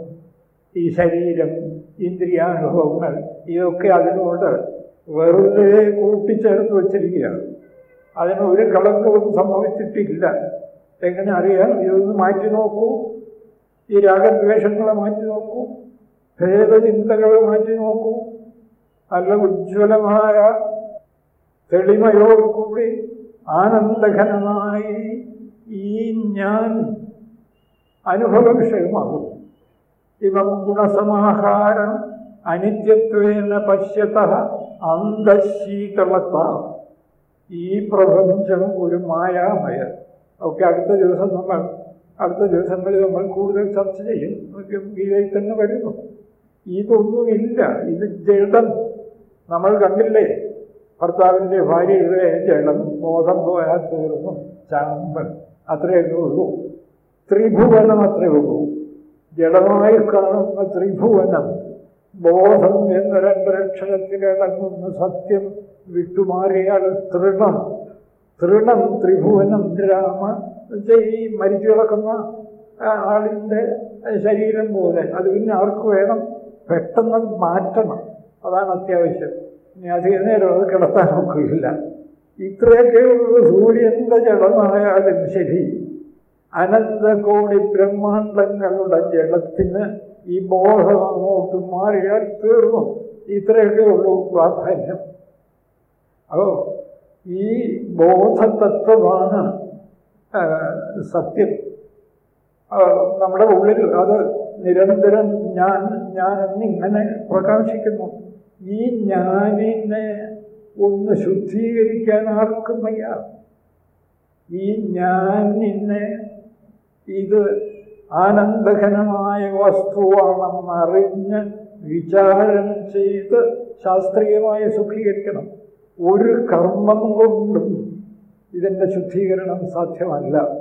ഈ ശരീരം ഇന്ദ്രിയാനുഭവങ്ങൾ ഇതൊക്കെ അതിനോട് വെറുതെ കൂട്ടിച്ചേർത്ത് വച്ചിരിക്കുകയാണ്. അതിന് ഒരു കളങ്കവും സംഭവിച്ചിട്ടില്ല. എങ്ങനെ അറിയാം? ഇതൊന്ന് മാറ്റി നോക്കൂ. ഈ രാഗദ്വേഷങ്ങളെ മാറ്റി നോക്കൂ. ഭേദചിന്തകളെ മാറ്റി നോക്കൂ. നല്ല ഉജ്ജ്വലമായ തെളിമയോടുകൂടി ആനന്ദഘനമായി ഈ ഞാൻ അനുഭവ വിഷയമാകും ഇവം ഗുണസമാഹാരം അനിത്യത്വേന പശ്യത അന്തശീതളത്ത ഈ പ്രപഞ്ചം ഒരു മായാമയ ഒക്കെ അടുത്ത ദിവസം നമ്മൾ അടുത്ത ദിവസങ്ങളിൽ നമ്മൾ കൂടുതൽ ചർച്ച ചെയ്യും. ഗീതയിൽ തന്നെ വരുന്നു. ഇതൊന്നുമില്ല ഇത് ജഡം. നമ്മൾ കണ്ടില്ലേ? ഭർത്താവിന്റെ ഭാര്യയുടെ ജഡം ബോധം പോയാൽ തീർന്നു ചാമ്പൻ. അത്രയൊക്കെ ഉള്ളൂ. ത്രിഭുവനം അത്രയേ ഉള്ളൂ. ജഡമായി കാണുന്ന ത്രിഭുവനം. ബോധം എന്ന രണ്ടരക്ഷരത്തിലടങ്ങുന്ന സത്യം വിട്ടുമാറിയാൽ തൃണം. തൃണം ത്രിഭുവനം രാമ. ഈ മരിച്ചു കിടക്കുന്ന ആളിന്റെ ശരീരം പോലെ അത് പിന്നെ അവർക്ക് വേണം? പെട്ടെന്ന് മാറ്റണം. അതാണ് അത്യാവശ്യം. ഇനി അധികം നേരം അത് കിടത്താൻ ഒക്കില്ല. ഇത്രയൊക്കെ ഉള്ളൂ സൂര്യന്റെ ജഡമായാലും ശരി. അനന്തകോടി ബ്രഹ്മാണ്ടങ്ങളുടെ ജലത്തിന് ഈ ബോധം അങ്ങോട്ട് മാറിയാൽ തീർന്നു. ഇത്രയൊക്കെ ഉള്ളൂ പ്രാധാന്യം. അപ്പോൾ ഈ ബോധതത്വമാണ് സത്യം. നമ്മുടെ ഉള്ളിൽ അത് നിരന്തരം ഞാൻ ഞാൻ എന്നിങ്ങനെ പ്രകാശിക്കുന്നു. ഈ ഞാനിനെ ഒന്ന് ശുദ്ധീകരിക്കാൻ ആർക്കും വയ്യ. ഈ ഞാനിനെ ഇത് ആനന്ദഘനമായ വസ്തുവാണെന്നറിഞ്ഞ് വിചാരം ചെയ്ത് ശാസ്ത്രീയമായി ശുദ്ധീകരിക്കണം. ഒരു കർമ്മം കൊണ്ടും ഇതിന്റെ ശുദ്ധീകരണം സാധ്യമല്ല.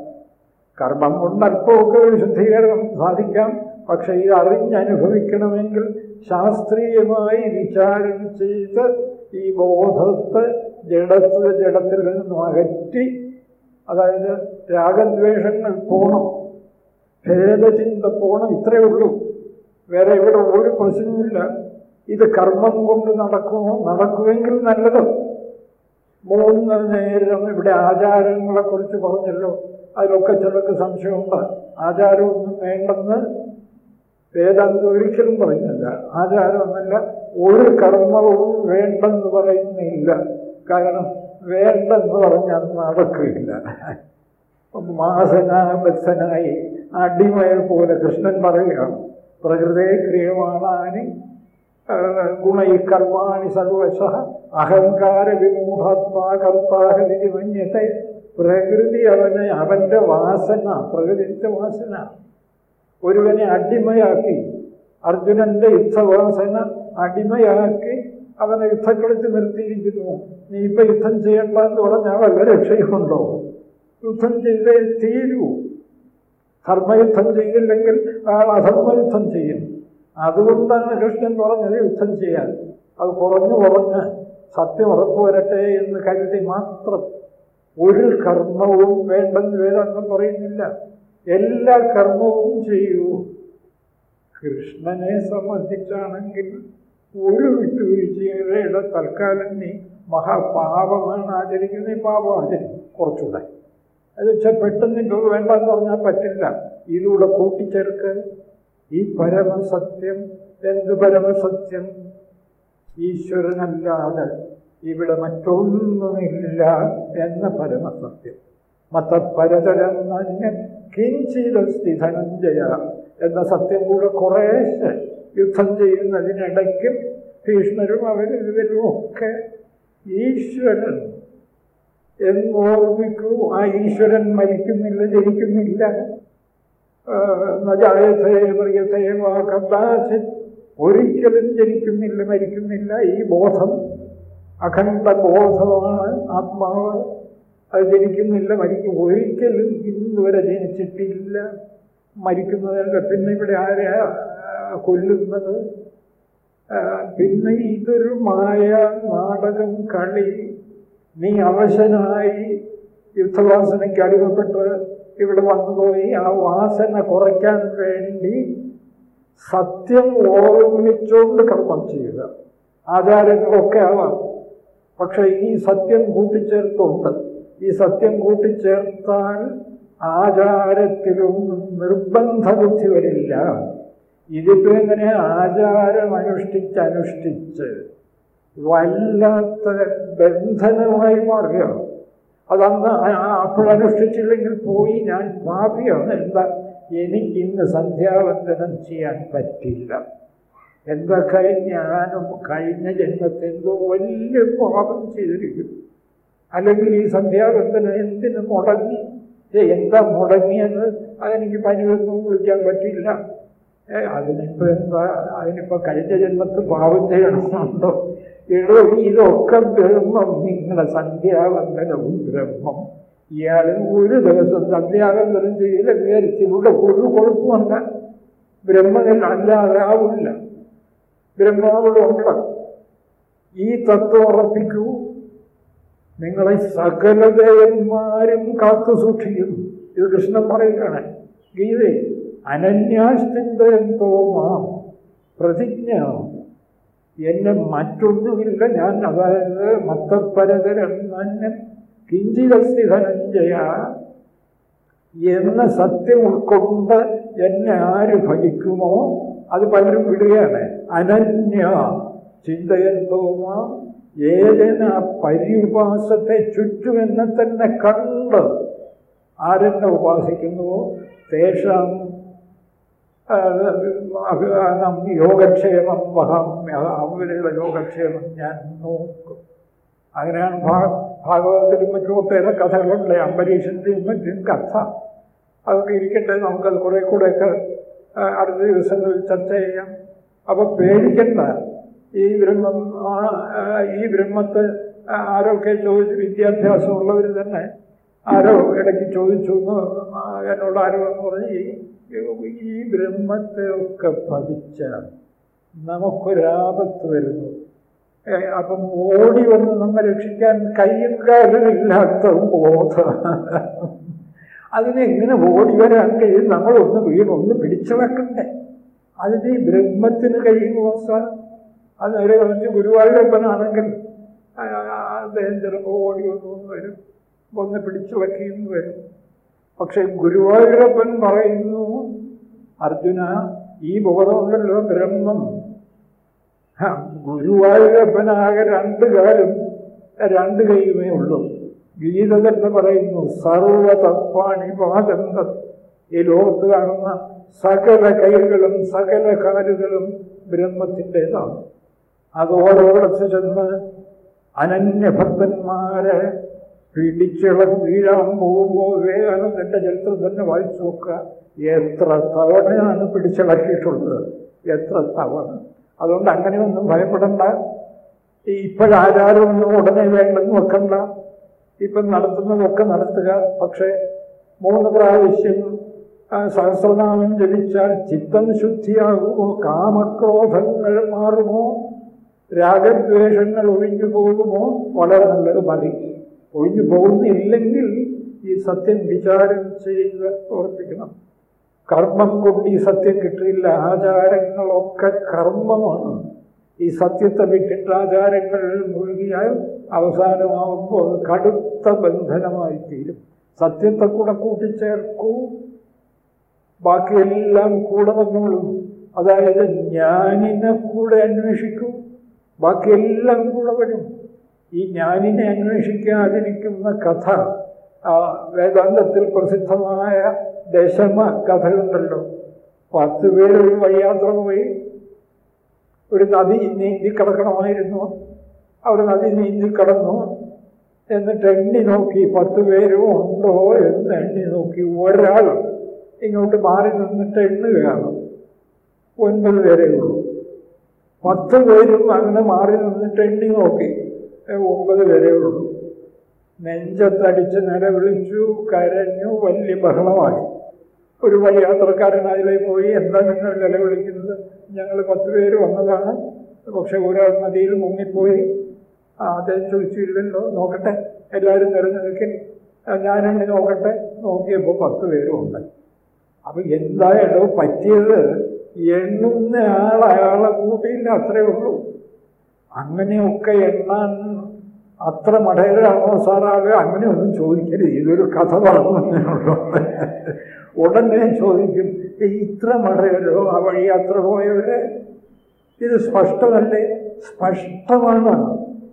കർമ്മം കൊണ്ട് അല്പമൊക്കെ ഒരു ശുദ്ധീകരണം സാധിക്കാം. പക്ഷെ ഇത് അറിഞ്ഞനുഭവിക്കണമെങ്കിൽ ശാസ്ത്രീയമായി വിചാരം ചെയ്ത് ഈ ബോധത്തെ ജഡത്ത് ജഡത്തിൽ നിന്നും അകറ്റി അതായത് രാഗദ്വേഷങ്ങൾ പോണം. ഭേദചിന്ത പോണം ഇത്രയേ ഉള്ളൂ. വേറെ ഇവിടെ ഒരു പ്രശ്നവുമില്ല. ഇത് കർമ്മം കൊണ്ട് നടക്കുമോ? നടക്കുമെങ്കിൽ നല്ലത്. മൂന്ന് നേരം ഇവിടെ ആചാരങ്ങളെ കുറിച്ച് പറഞ്ഞല്ലോ. അതിലൊക്കെ ചിലർക്ക് സംശയമുണ്ട്. ആചാരമൊന്നും വേണ്ടെന്ന് വേദാന്തം ഒരിക്കലും പറയുന്നില്ല. ആചാരമൊന്നല്ല ഒരു കർമ്മവും വേണ്ടെന്ന് പറയുന്നില്ല. കാരണം വേണ്ടെന്ന് പറഞ്ഞാൽ മാസനാബദ്ധനായി അടിമയെ പോലെ കൃഷ്ണൻ പറയുകയാണ് പ്രകൃതേ ക്രിയമാണാനി ഗുണൈ കർമാണി സർവശ അഹങ്കാര വിമൂഢാത്മാ കർത്താഹ വിധിമന്യത്തെ പ്രകൃതി അവനെ അവന്റെ വാസന പ്രകൃതിന്റെ വാസന. ഒരുവനെ അടിമയാക്കി അർജുനന്റെ യുദ്ധവാസന അടിമയാക്കി അവനെ യുദ്ധക്കളത്തിൽ നിർത്തിയിരിക്കുന്നു. നീ ഇപ്പം യുദ്ധം ചെയ്യണ്ട എന്ന് പറഞ്ഞാൽ വല്ല രക്ഷയുമുണ്ടോ? യുദ്ധം ചെയ്തേ തീരൂ. ധർമ്മയുദ്ധം ചെയ്തില്ലെങ്കിൽ അയാൾ അധർമ്മയുദ്ധം ചെയ്യും. അതുകൊണ്ടാണ് കൃഷ്ണൻ പറഞ്ഞത് യുദ്ധം ചെയ്യാൻ. അത് കുറഞ്ഞു കുറഞ്ഞ് സത്യം ഉറപ്പുവരട്ടെ എന്ന് കരുതി മാത്രം ഒരു കർമ്മവും വേണ്ടെന്ന് വേദാന്തം പറയുന്നില്ല. എല്ലാ കർമ്മവും ചെയ്യൂ. കൃഷ്ണനെ സംബന്ധിച്ചാണെങ്കിൽ ഒരു വിട്ടുവീഴ്ചയുടെ തൽക്കാലം നീ മഹാപാപമാണ് ആചരിക്കുന്നത്. പാപം ആചരിക്കും. കുറച്ചുകൂടെ. അത് വെച്ചാൽ പെട്ടെന്ന് ഇപ്പോൾ വേണ്ടെന്ന് പറഞ്ഞാൽ പറ്റില്ല. ഇതിലൂടെ കൂട്ടിച്ചേർക്ക്. ഈ പരമസത്യം എന്ത് പരമസത്യം? ഈശ്വരനല്ലാതെ ഇവിടെ മറ്റൊന്നുമില്ല എന്ന പരമസത്യം. മതപരതരം നന്യൻ കിഞ്ചിതസ്തി ധനഞ്ജയ എന്ന സത്യം കൂടെ കുറേശ്ശെ യുദ്ധം ചെയ്യുന്നതിനിടയ്ക്കും ഭീഷ്മരും അവരും ഇവരും ഒക്കെ ഈശ്വരൻ എന്നോർമ്മിക്കൂ ആ ഈശ്വരൻ മരിക്കുന്നില്ല ജനിക്കുന്നില്ല. ഒരിക്കലും ജനിക്കുന്നില്ല മരിക്കുന്നില്ല. ഈ ബോധം അഖണ്ഡ ബോധമാണ് ആത്മാവ് അത് ജനിക്കുന്നില്ല മരിക്കും. ഒരിക്കലും ഇന്നുവരെ ജനിച്ചിട്ടില്ല. മരിക്കുന്നതിന്റെ പിന്നെ ഇവിടെ ആരെയാ കൊല്ലുന്നത്? പിന്നെ ഇതൊരു മായ നാടകം കളി. നീ അവശനായി യുദ്ധവാസനയ്ക്ക് അടിമപ്പെട്ട് ഇവിടെ വന്നുപോയി ആ വാസന കുറയ്ക്കാൻ വേണ്ടി സത്യം ഓർമ്മിച്ചുകൊണ്ട് കർമ്മം ചെയ്യുക. ആചാരങ്ങളൊക്കെ ആവാം. പക്ഷെ ഈ സത്യം കൂട്ടിച്ചേർത്തുണ്ട്. ഈ സത്യം കൂട്ടിച്ചേർത്താൽ ആചാരത്തിലൊന്നും നിർബന്ധ ബുദ്ധി വരില്ല. ഇതിപ്പോ എങ്ങനെ ആചാരം അനുഷ്ഠിച്ച് അനുഷ്ഠിച്ച് വല്ലാത്ത ബന്ധനമായി മാറുകയാണ് അതന്ന് അപ്പോഴനുഷ്ഠിച്ചില്ലെങ്കിൽ പോയി ഞാൻ പാപിയാണ്. എന്താ? എനിക്ക് ഇന്ന് സന്ധ്യാവന്തനം ചെയ്യാൻ പറ്റില്ല. എന്തൊക്കെ ഞാനും കഴിഞ്ഞ ജന്മത്തെ എന്തോ വലിയ പാപം ചെയ്തിരിക്കും അല്ലെങ്കിൽ ഈ സന്ധ്യാവന്തനം എന്തിനു മുടങ്ങി? എന്താ മുടങ്ങിയെന്ന് അതെനിക്ക് പനി ഒന്നും വിളിക്കാൻ പറ്റില്ല. അതിനിപ്പോൾ എന്താ? അതിനിപ്പോൾ കഴിഞ്ഞ ജന്മത്ത് പാപം ചെയ്യണമെന്നുണ്ടോ എടോ ഇതൊക്കെ ബ്രഹ്മം. നിങ്ങളുടെ സന്ധ്യാവന്തനവും ബ്രഹ്മം. ഇയാൾ ഒരു ദിവസം സന്ധ്യാവന്തനം ചെയ്യില്ല വിചാരിച്ച് ഇവിടെ ഒരു കുഴപ്പമല്ല ബ്രഹ്മനിൽ അല്ലാതെ ആവില്ല ബ്രഹ്മാവിടുണ്ട് ഈ തത്വം ഉറപ്പിക്കൂ. നിങ്ങളെ സകലദേവന്മാരും കാത്തു സൂക്ഷിക്കും. ഇത് കൃഷ്ണൻ പറയുകയാണ്. ഗീതയിൽ അനന്യാശ്ചിന്തയന്തോ മാം പ്രതിജ്ഞ എന്നെ മറ്റൊന്നുമില്ല ഞാൻ അതായത് മത്തപ്പരതരണ്ണൻ കിഞ്ചിതസ്തി ധനഞ്ജയ എന്ന സത്യം ഉൾക്കൊണ്ട് എന്നെ ആര് ഭജിക്കുമോ? അത് പലരും വിടുകയാണ്. അനന്യ ചിന്തയന്തോമ ആ പര്യുപാസത്തെ ചുറ്റുമെന്നെ തന്നെ കണ്ട്. ആരെന്നെ ഉപാസിക്കുന്നുവോ തേഷാം യോഗക്ഷേമം വഹാമ്യ അവരുടെ യോഗക്ഷേമം ഞാൻ നോക്കും. അങ്ങനെയാണ് ഭാഗവതത്തിലും മറ്റും ഒട്ടേറെ കഥകളുണ്ട്. അംബരീഷന്റെയും മറ്റും കഥ. അതൊക്കെ ഇരിക്കട്ടെ നമുക്കത് കുറേ കൂടെയൊക്കെ അടുത്ത ദിവസങ്ങളിൽ ചർച്ച ചെയ്യാം. അപ്പോൾ പേടിക്കണ്ട. ഈ ബ്രഹ്മം ഈ ബ്രഹ്മത്തെ ആരൊക്കെ ചോദിച്ചു വിദ്യാഭ്യാസമുള്ളവർ തന്നെ ആരോ ഇടയ്ക്ക് ചോദിച്ചു എന്ന് എന്നോട് ആരോ എന്ന് പറഞ്ഞ് ഈ ബ്രഹ്മത്തെ ഒക്കെ പഠിച്ചാൽ നമുക്കൊരാപത്ത് വരുന്നു. അപ്പം ഓടി വന്ന് നമ്മെ രക്ഷിക്കാൻ കയ്യും കാലുമില്ലാത്ത ബോധം അതിനെങ്ങനെ ഓടി വരാൻ കഴിയും? നമ്മളൊന്ന് വീണൊന്ന് പിടിച്ചു വെക്കണ്ടേ. അതിന് ബ്രഹ്മത്തിന് കഴിയുമോ അവസാനം അത് നേരെ കുറച്ച് ഗുരുവായൂരപ്പനാണെങ്കിൽ അദ്ദേഹം ചിലപ്പോൾ ഓടി വന്നു വരും. ഒന്ന് പിടിച്ചു വയ്ക്കുന്നു വരും. പക്ഷെ ഗുരുവായൂരപ്പൻ പറയുന്നു അർജുന ഈ ബോധമുണ്ടല്ലോ ബ്രഹ്മം. ഗുരുവായൂരപ്പനാകെ രണ്ട് കാലും രണ്ട് കൈയുമേ ഉള്ളൂ. ഗീത തന്നെ പറയുന്നു സർവതപ്പാണി പാദം ഈ ലോകത്ത് കാണുന്ന സകല കൈകളും സകല കാലുകളും ബ്രഹ്മത്തിന്റെതാണ്. അത് ഓരോടത്ത് ചെന്ന് അനന്യഭക്തന്മാരെ പിടിച്ചിളം വീഴാൻ പോകുമ്പോൾ വിവേകാനന്ദന്റെ ചരിത്രം തന്നെ വായിച്ചു നോക്കുക. എത്ര തവണയാണ് പിടിച്ചിളക്കിയിട്ടുള്ളത്? എത്ര തവണ? അതുകൊണ്ട് അങ്ങനെയൊന്നും ഭയപ്പെടണ്ട. ഇപ്പോഴാരാരൊന്നും ഉടനെ വേണ്ടെന്ന് വെക്കണ്ട. ഇപ്പം നടത്തുന്നതൊക്കെ നടത്തുക. പക്ഷേ മൂന്ന് പ്രാവശ്യം സഹസ്രനാമം ജപിച്ചാൽ ചിത്തം ശുദ്ധിയാകുമോ? കാമക്രോധങ്ങൾ മാറുമോ? രാഗദ്വേഷങ്ങൾ ഒഴിഞ്ഞു പോകുമോ? വളരെ നല്ലത് മതി. ഒഴിഞ്ഞു പോകുന്നില്ലെങ്കിൽ ഈ സത്യം വിചാരം ചെയ്ത് ഓർപ്പിക്കണം. കർമ്മം കൊണ്ട് ഈ സത്യം കിട്ടില്ല ആചാരങ്ങളൊക്കെ കർമ്മമാണ്. ഈ സത്യത്തെ വിട്ടിട്ട് ആചാരങ്ങൾ മുഴുകിയാൽ അവസാനമാകുമ്പോൾ കടുത്ത ബന്ധനമായി തീരും. സത്യത്തെ കൂടെ കൂട്ടിച്ചേർക്കൂ. ബാക്കിയെല്ലാം കൂടെ വന്നോളൂ. അതായത് ഞാനിനെ കൂടെ അന്വേഷിക്കൂ. ബാക്കിയെല്ലാം കൂടെ വരും. ഈ ഞാനിനെ അന്വേഷിക്കാതിരിക്കുന്ന കഥ വേദാന്തത്തിൽ പ്രസിദ്ധമായ ദശമ കഥയുണ്ടല്ലോ. പത്ത് പേര് ഒരു വഴിയാത്ര പോയി ഒരു നദി നീന്തി കിടക്കണമായിരുന്നു. അവർ നദി നീന്തി കിടന്നു. എന്നിട്ട് എണ്ണി നോക്കി പത്ത് പേരും ഉണ്ടോ എന്ന് എണ്ണി നോക്കി. ഒരാൾ ഇങ്ങോട്ട് മാറി നിന്നിട്ട് എണ്ണുകയാണ് ഒൻപത് പേരേ ഉള്ളൂ. പത്ത് പേരും അങ്ങനെ മാറി നിന്നിട്ട് എണ്ണി നോക്കി. ഒമ്പത് വരെ ഉള്ളൂ. നെഞ്ചത്തടിച്ച് നിലവിളിച്ചു കരഞ്ഞു വലിയ ബഹളമായി. ഒരു വലിയ യാത്രക്കാരൻ അതിലേ പോയി. എന്താ നിങ്ങൾ നിലവിളിക്കുന്നത്? ഞങ്ങൾ പത്ത് പേര് വന്നതാണ്. പക്ഷെ ഒരാൾ നദിയിൽ മുങ്ങിപ്പോയി. അദ്ദേഹം ചോദിച്ചില്ലല്ലോ. നോക്കട്ടെ എല്ലാവരും നിറഞ്ഞു നിൽക്കി ഞാനെണ്ണി നോക്കട്ടെ. നോക്കിയപ്പോൾ പത്ത് പേരും ഉണ്ട്. അപ്പം എന്തായാലും പറ്റിയത്? എണ്ണുന്ന ആൾ അയാളെ കൂട്ടിയില്ല അത്രയേ ഉള്ളൂ. അങ്ങനെയൊക്കെ എണ്ണാൻ അത്ര മടയരാണോ സാറാകെ അങ്ങനെയൊന്നും ചോദിക്കരുത്. ഇതൊരു കഥ പറഞ്ഞുള്ളൂ ഉടനെ ചോദിക്കും "ഏയ് ഇത്ര മടയരോ ആ വഴി അത്ര പോയവരെ? ഇത് സ്പഷ്ടമല്ലേ? സ്പഷ്ടമാണ്.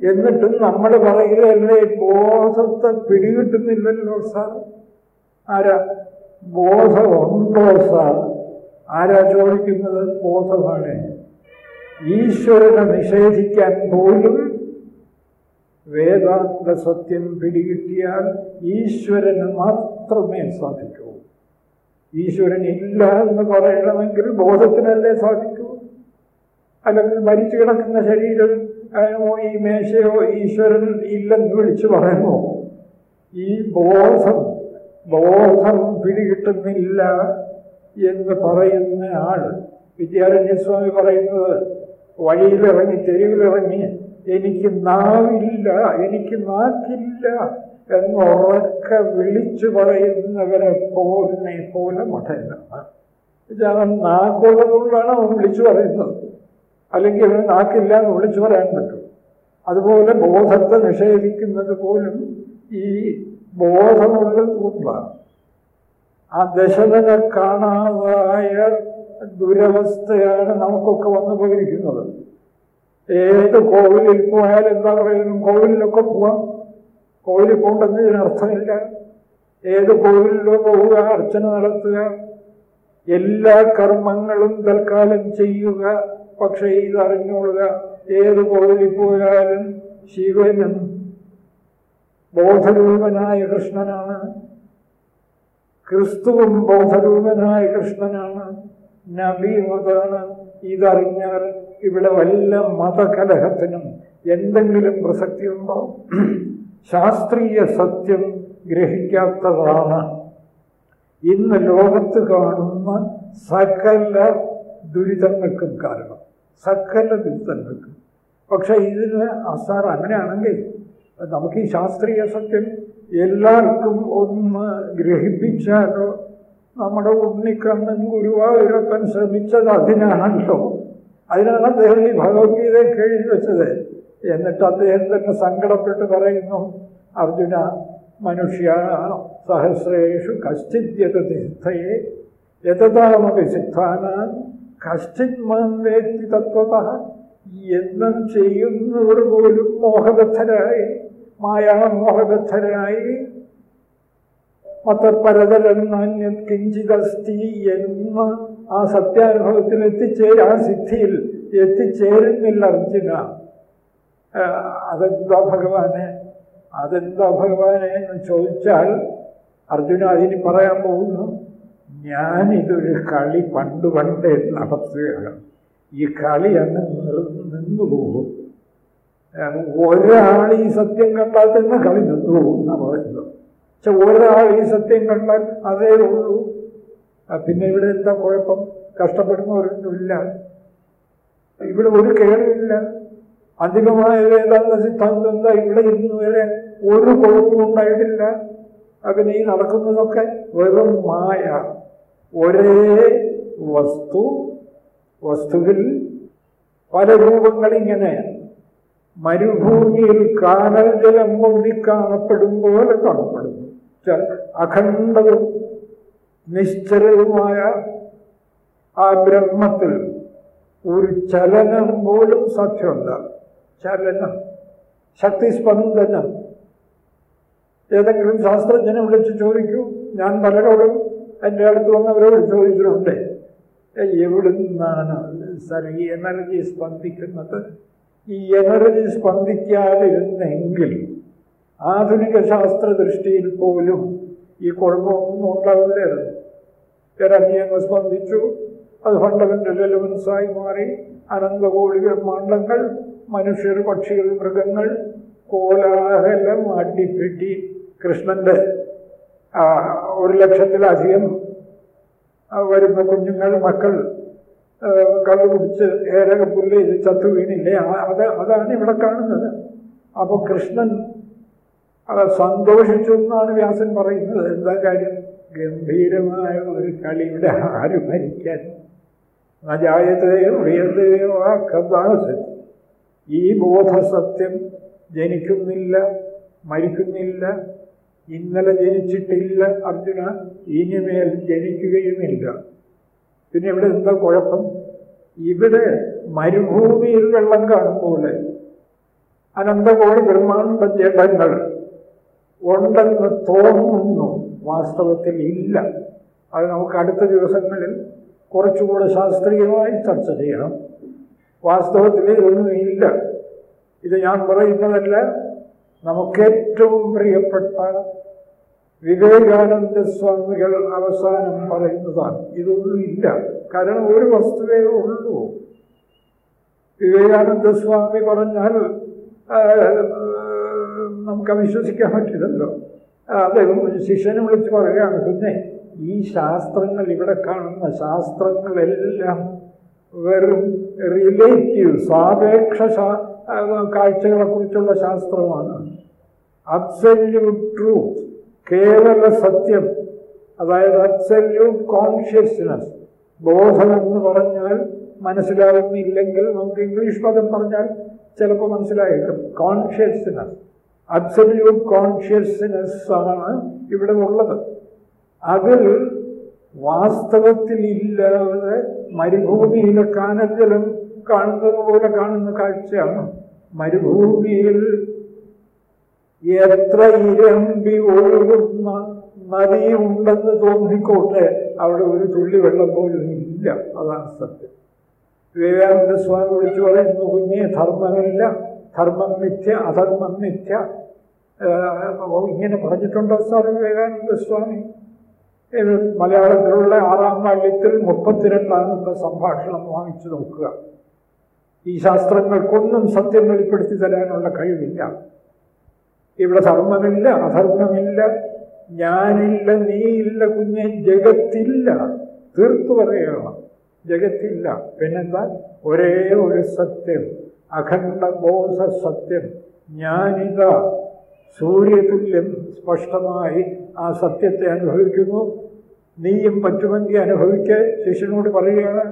എന്നിട്ടും നമ്മൾ പറയുകയല്ലേ ബോധത്തെ പിടികിട്ടുന്നില്ലല്ലോ സാർ. ആരാ? ബോധമുണ്ടോ സാർ? ആരാ ചോദിക്കുന്നത്? ബോധമാണ്. ഈശ്വരനെ നിഷേധിക്കാൻ പോലും വേദാന്ത സത്യം പിടികിട്ടിയാൽ ഈശ്വരന് മാത്രമേ സാധിക്കൂ. ഈശ്വരൻ ഇല്ല എന്ന് പറയണമെങ്കിൽ ബോധത്തിനല്ലേ സാധിക്കൂ? അല്ലെങ്കിൽ മരിച്ചു കിടക്കുന്ന ശരീരം ഈ മേശയോ ഈശ്വരൻ ഇല്ലെന്ന് വിളിച്ചു പറയുമോ? ഈ ബോധം ബോധം പിടികിട്ടുന്നില്ല എന്ന് പറയുന്ന ആൾ വിദ്യാരണ്യസ്വാമി പറയുന്നത് വഴിയിലിറങ്ങി തെരുവിലിറങ്ങി എനിക്ക് നാവില്ല എനിക്ക് നാക്കില്ല എന്നുറക്കെ വിളിച്ചു പറയുന്നവരെ പോലെ പോലെ മഠയിലാണ് അവൻ നാക്കുള്ളതുകൊണ്ടാണ് അവൻ വിളിച്ചു പറയുന്നത്. അല്ലെങ്കിൽ അവന് നാക്കില്ല എന്ന് വിളിച്ചു പറയാൻ പറ്റും. അതുപോലെ ബോധത്തെ നിഷേധിക്കുന്നത് പോലും ഈ ബോധമുള്ളത് കൊണ്ടാണ് ആ ദശകനെ കാണാതായ ദുരവസ്ഥയാണ് നമുക്കൊക്കെ വന്നു പോയിരിക്കുന്നത്. ഏത് കോവിലിൽ പോയാൽ എന്താ പറയുന്നത്? കോവിലിലൊക്കെ പോവാം. കോവിലിൽ പോകണ്ടെന്ന് ഇതിനർത്ഥമില്ല ഏത് കോവിലിലോ പോവുക അർച്ചന നടത്തുക എല്ലാ കർമ്മങ്ങളും തൽക്കാലം ചെയ്യുക പക്ഷേ ഇതറിഞ്ഞുകൊള്ളുക. ഏത് കോവിലിൽ പോയാലും ശിവനും ബോധരൂപനായ കൃഷ്ണനാണ്. ക്രിസ്തുവും ബോധരൂപനായ കൃഷ്ണനാണ്. നബിയും അതാണ് ഇതറിഞ്ഞാൽ ഇവിടെ വല്ല മതകലഹത്തിനും എന്തെങ്കിലും പ്രസക്തിയുണ്ടോ? ശാസ്ത്രീയ സത്യം ഗ്രഹിക്കാത്തതാണ്. ഇന്ന് ലോകത്ത് കാണുന്ന സകല ദുരിതങ്ങൾക്കും കാരണം സകല ദുരിതങ്ങൾക്കും. പക്ഷെ ഇതിന് അസാർ അങ്ങനെയാണെങ്കിൽ നമുക്ക് ഈ ശാസ്ത്രീയ സത്യം എല്ലാവർക്കും ഒന്ന് ഗ്രഹിപ്പിച്ചാലോ നമ്മുടെ ഉണ്ണിക്കണ്ണൻ ഗുരുവായൂരപ്പൻ ശ്രമിച്ചത് അതിനാണല്ലോ. അതിനാണ് അദ്ദേഹം ഈ ഭഗവത്ഗീതയൊക്കെ എഴുതി വെച്ചത്. എന്നിട്ട് അദ്ദേഹം തന്നെ സങ്കടപ്പെട്ട് പറയുന്നു അർജുന മനുഷ്യ സഹസ്രേഷു കശ്ചിദ്യത സിദ്ധയെ യഥാമതി സിദ്ധാനാൻ കശ്ചിത് മാം വേത്തി തത്വത എന്നും ചെയ്യുന്നവർ പോലും മോഹബദ്ധരായി മായാമോഹബദ്ധരായി മതപരതരം നാന്യത് കിഞ്ചിതസ്തി എന്ന ആ സത്യാനുഭവത്തിൽ എത്തിച്ചേരും ആ സിദ്ധിയിൽ. എത്തിച്ചേരുന്നില്ല അർജുന. അതെന്താ ഭഗവാനെ? അതെന്താ ഭഗവാനെ എന്ന് ചോദിച്ചാൽ അർജുന അതിന് പറയാൻ പോകുന്നു ഞാനിതൊരു കളി പണ്ട് പണ്ടേ നടത്തുകയാണ്. ഈ കളി അങ്ങ് നിന്നു പോകും. ഒരാൾ ഈ സത്യം കണ്ടാൽ തന്നെ കളി നിന്നു പോകും എന്നാണ് പറയുന്നത് പക്ഷെ ഒരാൾ ഈ സത്യം കണ്ടാൽ അതേ ഉള്ളൂ. പിന്നെ ഇവിടെ എന്താ കുഴപ്പം? കഷ്ടപ്പെടുന്നവരൊന്നുമില്ല. ഇവിടെ ഒരു കേടുമില്ല. അന്തിമമായ വേദാന്ത സിദ്ധാന്തം എന്താ? ഇവിടെ ഇന്ന് വരെ ഒരു കുഴപ്പവും ഉണ്ടായിട്ടില്ല. അങ്ങനെ ഈ നടക്കുന്നതൊക്കെ വെറും മായ. ഒരേ വസ്തു വസ്തുവിൽ പല രൂപങ്ങളിങ്ങനെ മരുഭൂമിയിൽ കാനൽ ജലം പൊന്തി കാണപ്പെടും പോലെ കാണപ്പെടുന്നു. അഖണ്ഡവും നിശ്ചലവുമായ ആ ബ്രഹ്മത്തിൽ ഒരു ചലനം പോലും സാധ്യമല്ല. ചലനം. ശക്തിസ്പന്ദനം. ഏതെങ്കിലും ശാസ്ത്രജ്ഞനെ വിളിച്ച് ചോദിക്കൂ. ഞാൻ പലരോടും എന്റെ അടുത്ത് വന്നവരോട് ചോദിച്ചിട്ടുണ്ട്. എവിടുന്നാണ് സർ എനർജി സ്പന്ദിക്കുന്നത്? ഈ എനർജി സ്പന്ദിക്കാതിരുന്നെങ്കിൽ ആധുനിക ശാസ്ത്ര ദൃഷ്ടിയിൽ പോലും ഈ കുഴപ്പമൊന്നും ഉണ്ടാവില്ലായിരുന്നു. എനർജി അങ്ങ് സ്പന്ദിച്ചു. അത് ഫണ്ടമെന്റൽ എലവൻസായി മാറി. അനന്തകോടികൾ മണ്ഡങ്ങൾ മനുഷ്യർ പക്ഷികൾ മൃഗങ്ങൾ കോലാഹലം അടിപ്പിട്ടി കൃഷ്ണന്റെ ഒരു ലക്ഷത്തിലധികം വരുന്ന കുഞ്ഞുങ്ങൾ മക്കൾ കള്ളു കുടിച്ച് ഏരക പുല്ല് ഇത് ചത്തു വീണില്ലേ? അത് അതാണ് ഇവിടെ കാണുന്നത്. അപ്പോൾ കൃഷ്ണൻ സന്തോഷിച്ചു എന്നാണ് വ്യാസൻ പറയുന്നത്. എന്താ കാര്യം? ഗംഭീരമായ ഒരു കളിയുടെ ആരും ഭരിക്കാൻ നജായതയോ ഉയർതയോ ആ ഈ ബോധസത്യം ജനിക്കുന്നില്ല മരിക്കുന്നില്ല ഇന്നലെ ജനിച്ചിട്ടില്ല അർജുന ഇനിമേൽ ജനിക്കുകയുമില്ല. പിന്നെ ഇവിടെ എന്താ കുഴപ്പം? ഇവിടെ മരുഭൂമിയിൽ വെള്ളം കാണുമ്പോലെ അനന്തകോടി ബ്രഹ്മാണ്ട ജഡങ്ങൾ ഉണ്ടെന്ന് തോന്നുന്നു. വാസ്തവത്തിൽ ഇല്ല. അത് നമുക്ക് അടുത്ത ദിവസങ്ങളിൽ കുറച്ചുകൂടെ ശാസ്ത്രീയമായി ചർച്ച ചെയ്യണം. വാസ്തവത്തിൽ ഇതൊന്നും ഇല്ല. ഇത് ഞാൻ പറയുന്നതല്ല നമുക്കേറ്റവും പ്രിയപ്പെട്ട വിവേകാനന്ദ സ്വാമികൾ അവസാനം പറയുന്നതാണ്. ഇതൊന്നുമില്ല കാരണം ഒരു വസ്തുവേ ഉള്ളൂ. വിവേകാനന്ദ സ്വാമി പറഞ്ഞാൽ നമുക്ക് വിശ്വസിക്കാൻ പറ്റില്ലല്ലോ. അദ്ദേഹം ശിഷ്യനെ വിളിച്ച് പറയുകയാണ് പിന്നെ ഈ ശാസ്ത്രങ്ങൾ ഇവിടെ കാണുന്ന ശാസ്ത്രങ്ങളെല്ലാം വെറും റിലേറ്റീവ് സാപേക്ഷ കാഴ്ചകളെക്കുറിച്ചുള്ള ശാസ്ത്രമാണ്. അബ്സല്യൂട്ട് ട്രൂത്ത് കേവല സത്യം അതായത് അബ്സല്യൂട്ട് ബോധം എന്ന് പറഞ്ഞാൽ മനസ്സിലാവുന്നില്ലെങ്കിൽ നമുക്ക് ഇംഗ്ലീഷ് പദം പറഞ്ഞാൽ ചിലപ്പോൾ മനസ്സിലായേക്കും. കോൺഷ്യസ്നസ് അബ്സല്യൂട്ട് കോൺഷ്യസ്നെസ് ആണ് ഇവിടെ ഉള്ളത്. അതിൽ വാസ്തവത്തിൽ ഇല്ലാതെ മരുഭൂമിയിലെ കാനജലം കാണുന്നത് പോലെ കാണുന്ന കാഴ്ചയാണ്. മരുഭൂമിയിൽ എത്ര ഇരമ്പി ഒഴുകുന്ന നദി ഉണ്ടെന്ന് തോന്നിക്കോട്ടെ അവിടെ ഒരു തുള്ളി വെള്ളം പോലും ഇല്ല. അതാണ് സത്യം. വിവേകാനന്ദ സ്വാമി വിളിച്ചു പറയുന്നു കുഞ്ഞെ ധർമ്മമില്ല. ധർമ്മം മിഥ്യ അധർമ്മം മിഥ്യ. ഇങ്ങനെ പറഞ്ഞിട്ടുണ്ടോ സാർ വിവേകാനന്ദ സ്വാമി? മലയാളത്തിലുള്ള ആറാം വാല്യത്തിൽ മുപ്പത്തിരണ്ടാമത്തെ സംഭാഷണം വാങ്ങിച്ചു നോക്കുക. ഈ ശാസ്ത്രങ്ങൾക്കൊന്നും സത്യം വെളിപ്പെടുത്തി തരാനുള്ള കഴിവില്ല. ഇവിടെ ധർമ്മമില്ല അധർമ്മമില്ല. ഞാനില്ല നീയില്ല കുഞ്ഞെ ജഗത്തില്ല. തീർത്തു പറയുകയാണ് ജഗത്തില്ല. പിന്നെന്താ? ഒരേ ഒരു സത്യം അഖണ്ഡ ബോധ സത്യം. ഞാനിതാ. സൂര്യതുല്യം സ്പഷ്ടമായി ആ സത്യത്തെ അനുഭവിക്കുന്നു. നീയും പറ്റുമെങ്കിൽ അനുഭവിക്ക ശിഷ്യനോട് പറയുകയാണ്.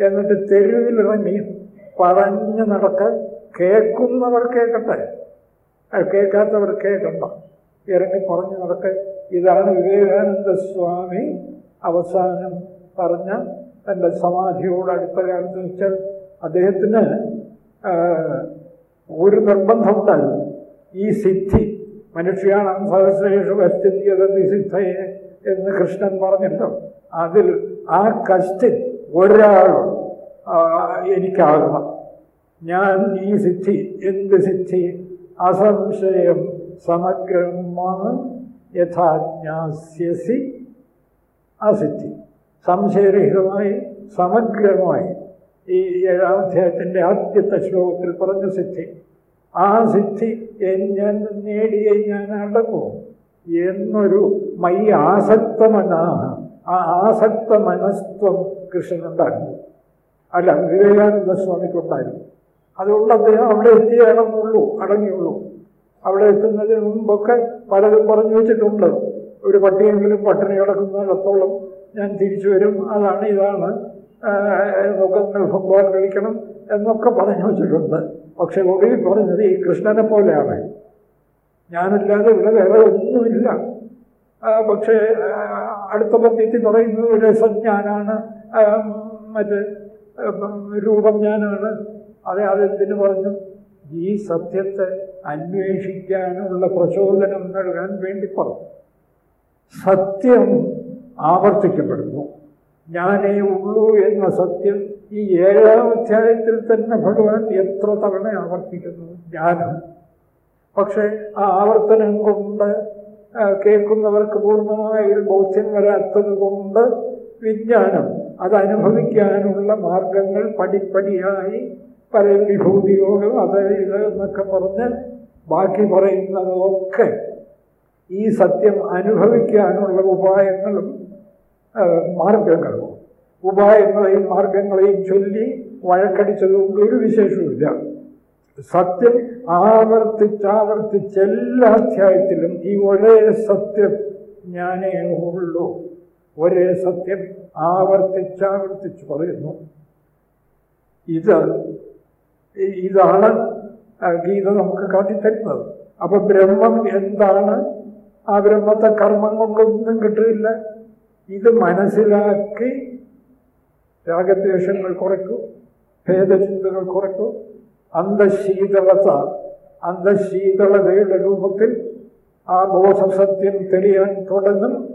എന്നിട്ട് തെരുവിലിറങ്ങി പറഞ്ഞ് നടക്ക കേൾക്കുന്നവർ കേൾക്കട്ടെ. കേൾക്കാത്തവർ കേൾക്കണ്ട. ഇറങ്ങി പറഞ്ഞു നടക്കെ. ഇതാണ് വിവേകാനന്ദ സ്വാമി അവസാനം പറഞ്ഞ തന്റെ സമാധിയോട് അടുത്ത കാലത്ത് വെച്ചാൽ അദ്ദേഹത്തിന് ഒരു നിർബന്ധമുണ്ടായിരുന്നു. ഈ സിദ്ധി മനുഷ്യാണം സഹസ്രേഷു കശ്ചിത്യതി സിദ്ധയെ എന്ന് കൃഷ്ണൻ പറഞ്ഞല്ലോ. അതിൽ ആ കശ്ചിൻ ഒരാൾ എനിക്കാകണം. ഞാൻ ഈ സിദ്ധി എന്ത് സിദ്ധി? അസംശയം സമഗ്രമാണ് യഥാജ്ഞാസ്യസി അസിദ്ധി സിദ്ധി സംശയരഹിതമായി സമഗ്രമായി ഈ ഏഴാം അധ്യായത്തിന്റെ ആദ്യത്തെ ശ്ലോകത്തിൽ പറഞ്ഞ സിദ്ധി. ആ സിദ്ധി ഞാൻ നേടിയ ഞാൻ അടങ്ങും എന്നൊരു മൈ ആസക്തമനാ ആ ആസക്ത മനസ്ത്വം കൃഷ്ണനുണ്ടായിരുന്നു. അല്ല വിവേകാനന്ദ സ്വാമിക്കുണ്ടായിരുന്നു. അതുകൊണ്ട് അദ്ദേഹം അവിടെ എത്തിയാണെന്നുള്ളൂ അടങ്ങിയുള്ളൂ. അവിടെ എത്തുന്നതിന് മുമ്പൊക്കെ പലരും പറഞ്ഞു വെച്ചിട്ടുണ്ട്. ഒരു പട്ടിയെങ്കിലും പട്ടിണി കിടക്കുന്നിടത്തോളം ഞാൻ തിരിച്ചു വരും അതാണ് ഇതാണ് എന്നൊക്കെ നിങ്ങൾ ഫുട്ബോൾ കളിക്കണം എന്നൊക്കെ പറഞ്ഞു വെച്ചിട്ടുണ്ട്. പക്ഷെ ഒടുവിൽ പറഞ്ഞത് ഈ കൃഷ്ണനെ പോലെയാണ്. ഞാനല്ലാതെ ഇവിടെ വേറെ ഒന്നുമില്ല. പക്ഷേ അടുത്ത പദ്യത്തിൽ പറയുന്നത് രസം ഞാനാണ് മറ്റ് രൂപം ഞാനാണ് അതെ അതെന്തിനു പറഞ്ഞു? ഈ സത്യത്തെ അന്വേഷിക്കാനുള്ള പ്രചോദനം നൽകാൻ വേണ്ടി പറഞ്ഞു. സത്യം ആവർത്തിക്കപ്പെടുന്നു. ഞാനേ ഉള്ളൂ എന്ന സത്യം ഈ ഏഴാം അധ്യായത്തിൽ തന്നെ ഭഗവാൻ എത്ര തവണ ആവർത്തിക്കുന്നു? ജ്ഞാനം പക്ഷേ ആ ആവർത്തനം കൊണ്ട് കേൾക്കുന്നവർക്ക് പൂർണമായ ഒരു ബോധ്യം വരാത്തത് കൊണ്ട് വിജ്ഞാനം അത് അനുഭവിക്കാനുള്ള മാർഗങ്ങൾ പടിപ്പടിയായി പല വിഭൂതിയോഗം അത് ഇത് എന്നൊക്കെ പറഞ്ഞ് ബാക്കി പറയുന്നതൊക്കെ ഈ സത്യം അനുഭവിക്കാനുള്ള ഉപായങ്ങളും മാർഗങ്ങളും. ഉപായങ്ങളെയും മാർഗങ്ങളെയും ചൊല്ലി വഴക്കടിച്ചതുകൊണ്ട് ഒരു വിശേഷവുമില്ല. സത്യം ആവർത്തിച്ചാവർത്തിച്ച് എല്ലാ അധ്യായത്തിലും ഈ ഒരേ സത്യം ഞാനേ ഉള്ളൂ. ഒരേ സത്യം ആവർത്തിച്ചാവർത്തിച്ച് പറയുന്നു. ഇത് ഇതാണ് ഗീത നമുക്ക് കാട്ടിത്തരുന്നത്. അപ്പൊ ബ്രഹ്മം എന്താണ്? ആ ബ്രഹ്മത്തെ കർമ്മം കൊണ്ടൊന്നും കിട്ടില്ല ഇത് മനസ്സിലാക്കി രാഗദ്വേഷങ്ങൾ കുറയ്ക്കും ഭേദചിന്തകൾ കുറയ്ക്കൂ. അന്തശീതളത അന്തശീതളതയുടെ രൂപത്തിൽ ആ ബോധസത്യം തെളിയാൻ തുടങ്ങും.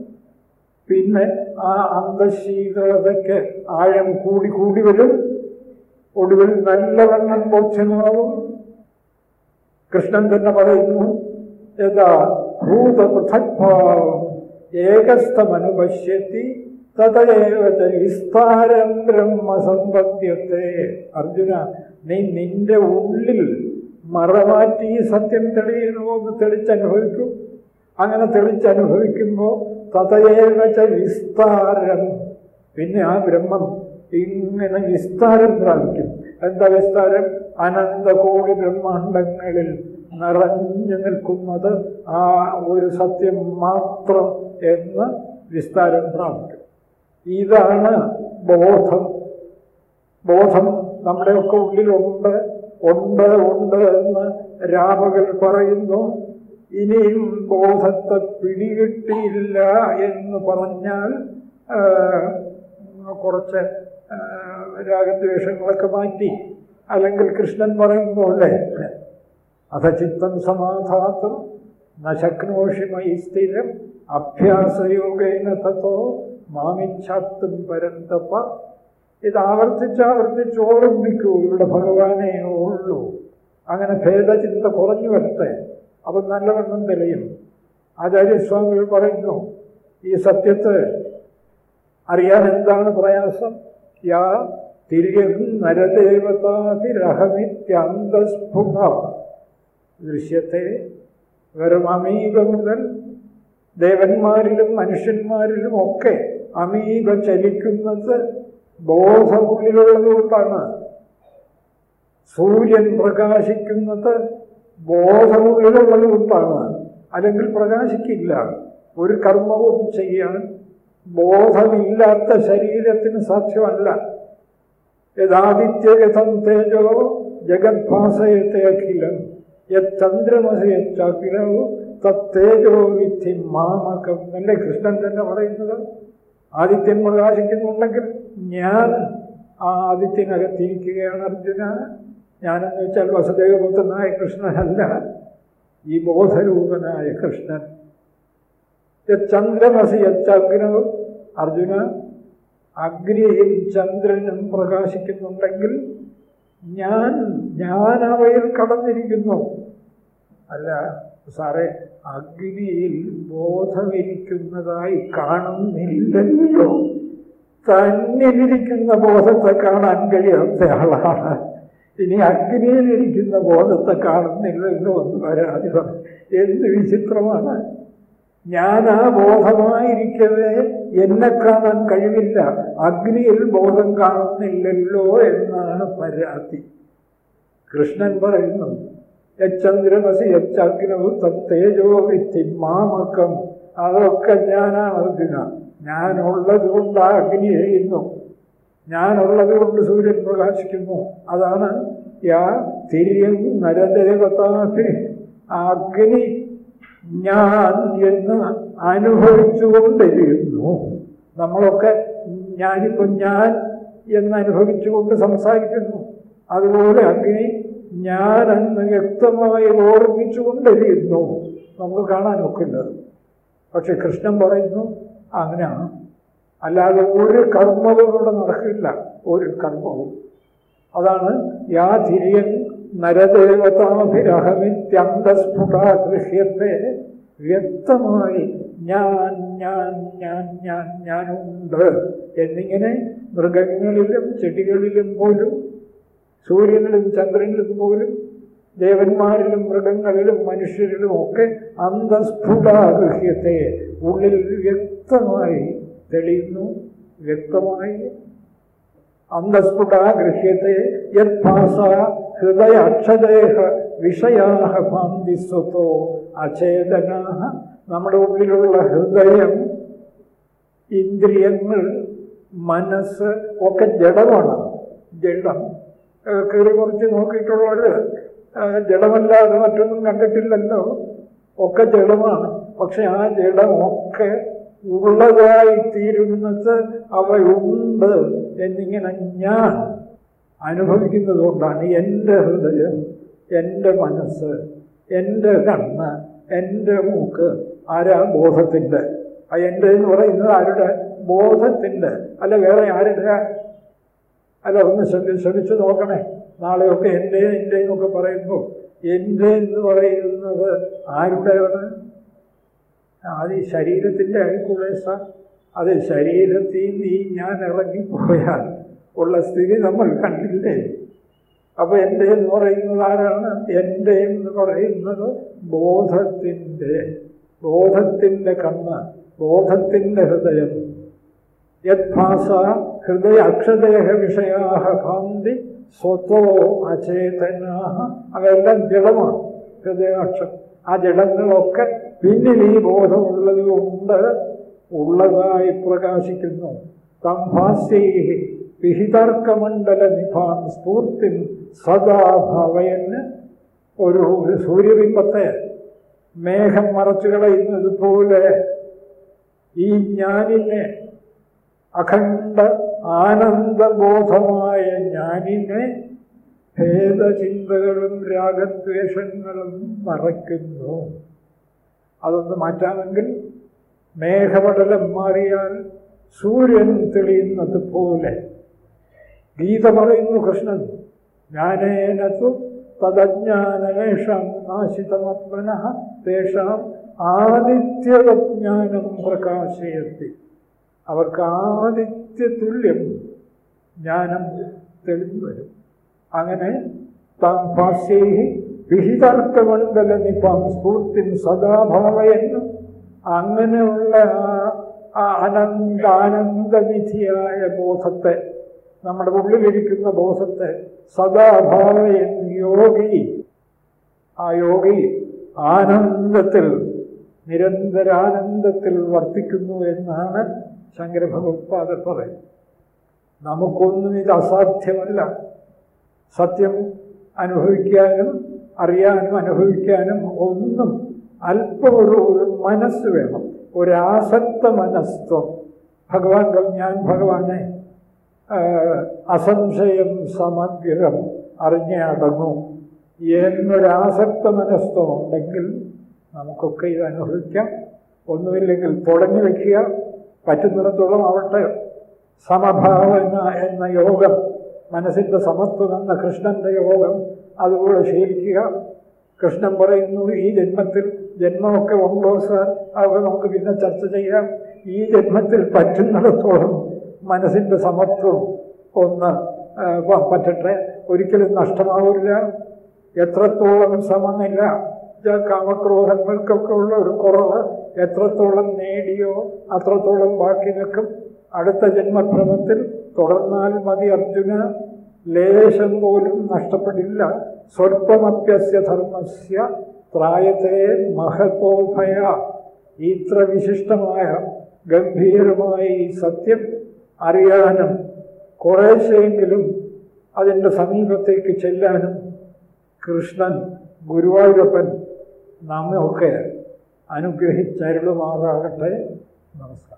പിന്നെ ആ അന്തശീതളതയ്ക്ക് ആഴം കൂടി കൂടി വരും. ഒടുവിൽ നല്ലവണ്ണം ബോധ്യമാവും. കൃഷ്ണൻ തന്നെ പറയുന്നു യഥാ ഭൂതപൃഥക്ഭാവം ഏകസ്ഥമനുപശ്യത്തി തതയേവ ച വിസ്താരം ബ്രഹ്മസമ്പദ്യത്തെ അർജുന നീ നിന്റെ ഉള്ളിൽ മറമാറ്റി ഈ സത്യം തെളിയുന്നു എന്ന് തെളിച്ചനുഭവിക്കും. അങ്ങനെ തെളിച്ചനുഭവിക്കുമ്പോൾ തതയേവ ച വിസ്താരം പിന്നെ ആ ബ്രഹ്മം ഇങ്ങനെ വിസ്താരം പ്രാപിക്കും. എന്താ വിസ്താരം? അനന്തകോടി ബ്രഹ്മാണ്ടങ്ങളിൽ നിറഞ്ഞു നിൽക്കുന്നത് ആ ഒരു സത്യം മാത്രം എന്ന് വിസ്താരം പ്രാപിക്കും. ഇതാണ് ബോധം. ബോധം നമ്മുടെയൊക്കെ ഉള്ളിലുണ്ട്. ഉണ്ട് ഉണ്ട് എന്ന് രാമകൾ പറയുന്നു. ഇനിയും ബോധത്തെ പിടികിട്ടിയില്ല എന്ന് പറഞ്ഞാൽ കുറച്ച് രാഗദ്വേഷങ്ങളൊക്കെ മാറ്റി. അല്ലെങ്കിൽ കൃഷ്ണൻ പറയുന്ന പോലെ അധചിത്തം സമാധാത്തം നശക്നോഷി സ്ഥിരം അഭ്യാസയോഗേന തത്തോ മാമിച്ഛാത്തും പരന്തപ്പ ഇത് ആവർത്തിച്ച് ഓർമ്മിക്കൂ ഇവിടെ ഭഗവാനേ ഉള്ളൂ. അങ്ങനെ ഭേദചിന്ത കുറഞ്ഞു വരട്ടെ. അപ്പം നല്ലവണ്ണം തെളിയും. ആചാര്യസ്വാമികൾ പറയുന്നു ഈ സത്യത്തെ അറിയാൻ എന്താണ് പ്രയാസം? യാ തിരിയും നരദേവതാതിരഹമിത്യന്തസ്ഫുട ദൃശ്യത്തെ വെറും അമീബ മുതൽ ദേവന്മാരിലും മനുഷ്യന്മാരിലും ഒക്കെ അമീബ ചലിക്കുന്നത് ബോധമുള്ളിലുള്ളതുകൊണ്ടാണ്. സൂര്യൻ പ്രകാശിക്കുന്നത് ബോധമുള്ളിലുള്ളതുകൊണ്ടാണ്. അല്ലെങ്കിൽ പ്രകാശിക്കില്ല. ഒരു കർമ്മവും ചെയ്യാൻ ബോധമില്ലാത്ത ശരീരത്തിന് സാക്ഷ്യമല്ല. യഥാദിത്യഗതം തേജോ ജഗദ്ഭാസയത്തെ അഖിലം യന്ദ്രമസയച്ചാക്കിലോ തത്തേജോ വിധി മാമകം. എന്റെ കൃഷ്ണൻ തന്നെ പറയുന്നത്? ആദിത്യൻ പ്രകാശിക്കുന്നുണ്ടെങ്കിൽ ഞാൻ ആ ആദിത്യനകത്തിരിക്കുകയാണ് അർജുന. ഞാനെന്ന് വെച്ചാൽ വസുദേവപുത്രനായ കൃഷ്ണനല്ല ഈ ബോധരൂപനായ കൃഷ്ണൻ. ചന്ദ്രമസി യച്ചഗ്നവും അർജുന അഗ്നിയും ചന്ദ്രനും പ്രകാശിക്കുന്നുണ്ടെങ്കിൽ ഞാൻ ഞാൻ അവയിൽ കടന്നിരിക്കുന്നു. അല്ല സാറേ അഗ്നിയിൽ ബോധമിരിക്കുന്നതായി കാണുന്നില്ലല്ലോ. തന്നിലിരിക്കുന്ന ബോധത്തെ കാണാൻ കഴിയാത്ത ആളാണ്. ഇനി അഗ്നിയിലിരിക്കുന്ന ബോധത്തെ കാണുന്നില്ലല്ലോ എന്ന് പരാതി എന്ത് വിചിത്രമാണ്. ഞാൻ ആ ബോധമായിരിക്കവേ എന്നെ കാണാൻ കഴിവില്ല. അഗ്നിയിൽ ബോധം കാണുന്നില്ലല്ലോ എന്നാണ് പരാതി. കൃഷ്ണൻ പറയുന്നു യച്ചന്ദ്രമസി യച്ചഗ്നവും തത്തേജോ വിത്തി മാമക്കം അതൊക്കെ ഞാനാണ് അർജുന. ഞാനുള്ളത് കൊണ്ട് ആ അഗ്നി എഴുതുന്നു ഞാനുള്ളത് കൊണ്ട് സൂര്യൻ പ്രകാശിക്കുന്നു. അതാണ് യാ തിരിയും നരദേവതാഭി. അഗ്നി ഞാൻ എന്ന് അനുഭവിച്ചുകൊണ്ടിരിക്കുന്നു നമ്മളൊക്കെ ഞാനിപ്പോൾ ഞാൻ എന്ന് അനുഭവിച്ചുകൊണ്ട് സംസാരിക്കുന്നു. അതുപോലെ അഗ്നി ഞാനെന്ന് വ്യക്തമായി ഓർമ്മിച്ചുകൊണ്ടിരിക്കുന്നു നമുക്ക് കാണാനൊക്കില്ല പക്ഷെ കൃഷ്ണൻ പറയുന്നു അങ്ങനെയാണ് അല്ലാതെ ഒരു കർമ്മവും ഇവിടെ നടക്കില്ല. ഒരു കർമ്മവും. അതാണ് യാ തിരിയൻ നരദേവതാഭിരഹമിത്യന്തസ്ഫുടാദൃശ്യത്തെ വ്യക്തമായി ഞാൻ ഞാൻ ഞാൻ ഞാൻ ഞാനുണ്ട് എന്നിങ്ങനെ മൃഗങ്ങളിലും ചെടികളിലും പോലും സൂര്യനിലും ചന്ദ്രനിലും പോലും ദേവന്മാരിലും മൃഗങ്ങളിലും മനുഷ്യരിലും ഒക്കെ അന്തസ്ഫുടാകൃഷ്യത്തെ ഉള്ളിൽ വ്യക്തമായി തെളിയുന്നു വ്യക്തമായി അന്തസ്ഫുടാഗൃഹ്യത്തെ യത്ഭാസ ഹൃദയ അക്ഷദേഹ വിഷയാഹ ഭാന്തി സ്വത്തോ അചേതനാഹ. നമ്മുടെ ഉള്ളിലുള്ള ഹൃദയം ഇന്ദ്രിയങ്ങൾ മനസ്സ് ഒക്കെ ജഡമാണ്. ജഡം. കയറി കുറച്ച് നോക്കിയിട്ടുള്ളവർ ജഡമല്ലാതെ മറ്റൊന്നും കണ്ടിട്ടില്ലല്ലോ. ഒക്കെ ജഡമാണ്. പക്ഷെ ആ ജഡമൊക്കെ ഉള്ളതായി തീരുന്നത് അവയുണ്ട് എന്നിങ്ങനെ ഞാൻ അനുഭവിക്കുന്നത് കൊണ്ടാണ് എന്റെ ഹൃദയം എന്റെ മനസ്സ് എന്റെ കണ്ണ് എന്റെ മൂക്ക് ആരാ ബോധത്തിന്റെ? ആ എന്റെ എന്ന് പറയുന്നത് ആരുടെ? ബോധത്തിന്റെ. അല്ല വേറെ ആരുടെ? അല്ല ഒന്ന് ശ്രദ്ധ ശ്രമിച്ചു നോക്കണേ. നാളെയൊക്കെ എന്റെ എന്റെ എന്നൊക്കെ പറയുമ്പോൾ എന്റെ എന്ന് പറയുന്നത് ആരുടെയാണ്? അത് ശരീരത്തിന്റെ ആയിക്കൂടെ അത് ശരീരത്തിൽ നീ ഞാൻ ഇറങ്ങിപ്പോയാൽ ഉള്ള സ്ഥിതി നമ്മൾ കണ്ടില്ലേ? അപ്പോൾ എന്റെ എന്ന് പറയുന്നത് ആരാണ്? എന്റെ എന്ന് പറയുന്നത് ബോധത്തിന്റെ ബോധത്തിന്റെ കണ്ണ് ബോധത്തിന്റെ ഹൃദയം. യദ്ഭാസ ഹൃദയ അക്ഷദേഹ വിഷയാഹ കാന്തി സ്വത്വോ അചേതനാഹ. അവയെല്ലാം ജഡമാണ്. ഹൃദയാക്ഷം. ആ ജഡങ്ങളൊക്കെ പിന്നിൽ ഈ ബോധമുള്ളത് കൊണ്ട് ഉള്ളതായി പ്രകാശിക്കുന്നു. തംഭാസ്യൈ വിഹിതർക്കമണ്ഡല നിഭാൻ സ്ഫൂർത്തിൻ സദാഭാവയന് ഒരു ഒരു സൂര്യബിംബത്തെ മേഘം മറച്ചു കളയുന്നതുപോലെ ഈ ഞാനിനെ അഖണ്ഡ ആനന്ദബോധമായ ഞാനിനെ ഭേദചിന്തകളും രാഗദ്വേഷങ്ങളും മറയ്ക്കുന്നു. അതൊന്ന് മാറ്റാമെങ്കിൽ മേഘപടലം മാറിയാൽ സൂര്യൻ തെളിയുന്നത് പോലെ. ഗീത പറയുന്നു കൃഷ്ണൻ ജ്ഞാനേനത്തു തദജ്ഞാനേഷാം നാശിതമത്മന തേഷാം ആദിത്യവജ്ഞാനം പ്രകാശയത്തി. അവർക്ക് ആദിത്യതുല്യം ജ്ഞാനം തെളിഞ്ഞു വരും. അങ്ങനെ താം ഭാസ്യൈ വിഹിതാർത്ഥമണ്ഡല നിപാം സ്ഫൂർത്തിൻ സദാഭാവയെന്ന് അങ്ങനെയുള്ള ആ അനന്താനന്ദനിധിയായ ബോധത്തെ നമ്മുടെ ഉള്ളിലിരിക്കുന്ന ബോധത്തെ സദാഭാവയൻ യോഗി ആ യോഗി ആനന്ദത്തിൽ നിരന്തരാനന്ദത്തിൽ വർത്തിക്കുന്നു എന്നാണ് ശങ്കരഭഗവത്പാദർ പറയുന്നത്. നമുക്കൊന്നും ഇത് അസാധ്യമല്ല. സത്യം അനുഭവിക്കാനും അറിയാനും അനുഭവിക്കാനും ഒന്നും അല്പം ഒരു ഒരു മനസ്സ് വേണം. ഒരാസക്ത മനസ്ത്വം. ഭഗവാൻ ഞാൻ ഭഗവാനെ അസംശയം സമഗ്രം അറിഞ്ഞേ അടങ്ങൂ. എന്നൊരാസക്ത മനസ്ത്വം ഉണ്ടെങ്കിൽ നമുക്കൊക്കെ ഇത് അനുഭവിക്കാം. ഒന്നുമില്ലെങ്കിൽ തുടങ്ങി വയ്ക്കുക പറ്റുന്നിടത്തോളം ആവട്ടെ. സമഭാവന എന്ന യോഗം മനസ്സിന്റെ സമത്വം എന്ന കൃഷ്ണന്റെ യോഗം അതുപോലെ ശീലിക്കുക കൃഷ്ണൻ പറയുന്നു ഈ ജന്മത്തിൽ ജന്മമൊക്കെ ഉണ്ടോ സാർ? അതൊക്കെ നമുക്ക് പിന്നെ ചർച്ച ചെയ്യാം. ഈ ജന്മത്തിൽ പറ്റുന്നിടത്തോളം മനസ്സിന്റെ സമത്വം ഒന്ന് പറ്റട്ടെ. ഒരിക്കലും നഷ്ടമാവില്ല എത്രത്തോളം സമനില കാമക്രോധങ്ങൾക്കൊക്കെ ഉള്ള ഒരു കുറവ് എത്രത്തോളം നേടിയോ അത്രത്തോളം ബാക്കി നിൽക്കും. അടുത്ത ജന്മഭ്രമത്തിൽ തുടർന്നാൽ മതി അർജുന. ലേശം പോലും നഷ്ടപ്പെടില്ല. സ്വൽപ്പമപ്യസ്യ ധർമ്മസ്യ പ്രായത്തെ മഹത്തോഭയ ഇത്ര വിശിഷ്ടമായ ഗംഭീരമായ ഈ സത്യം അറിയാനും കുറേശ്ശെയെങ്കിലും അതിന്റെ സമീപത്തേക്ക് ചെല്ലാനും കൃഷ്ണൻ ഗുരുവായൂരപ്പൻ നമ്മയൊക്കെ അനുഗ്രഹിച്ചരുളുമാറാകട്ടെ. നമസ്കാരം.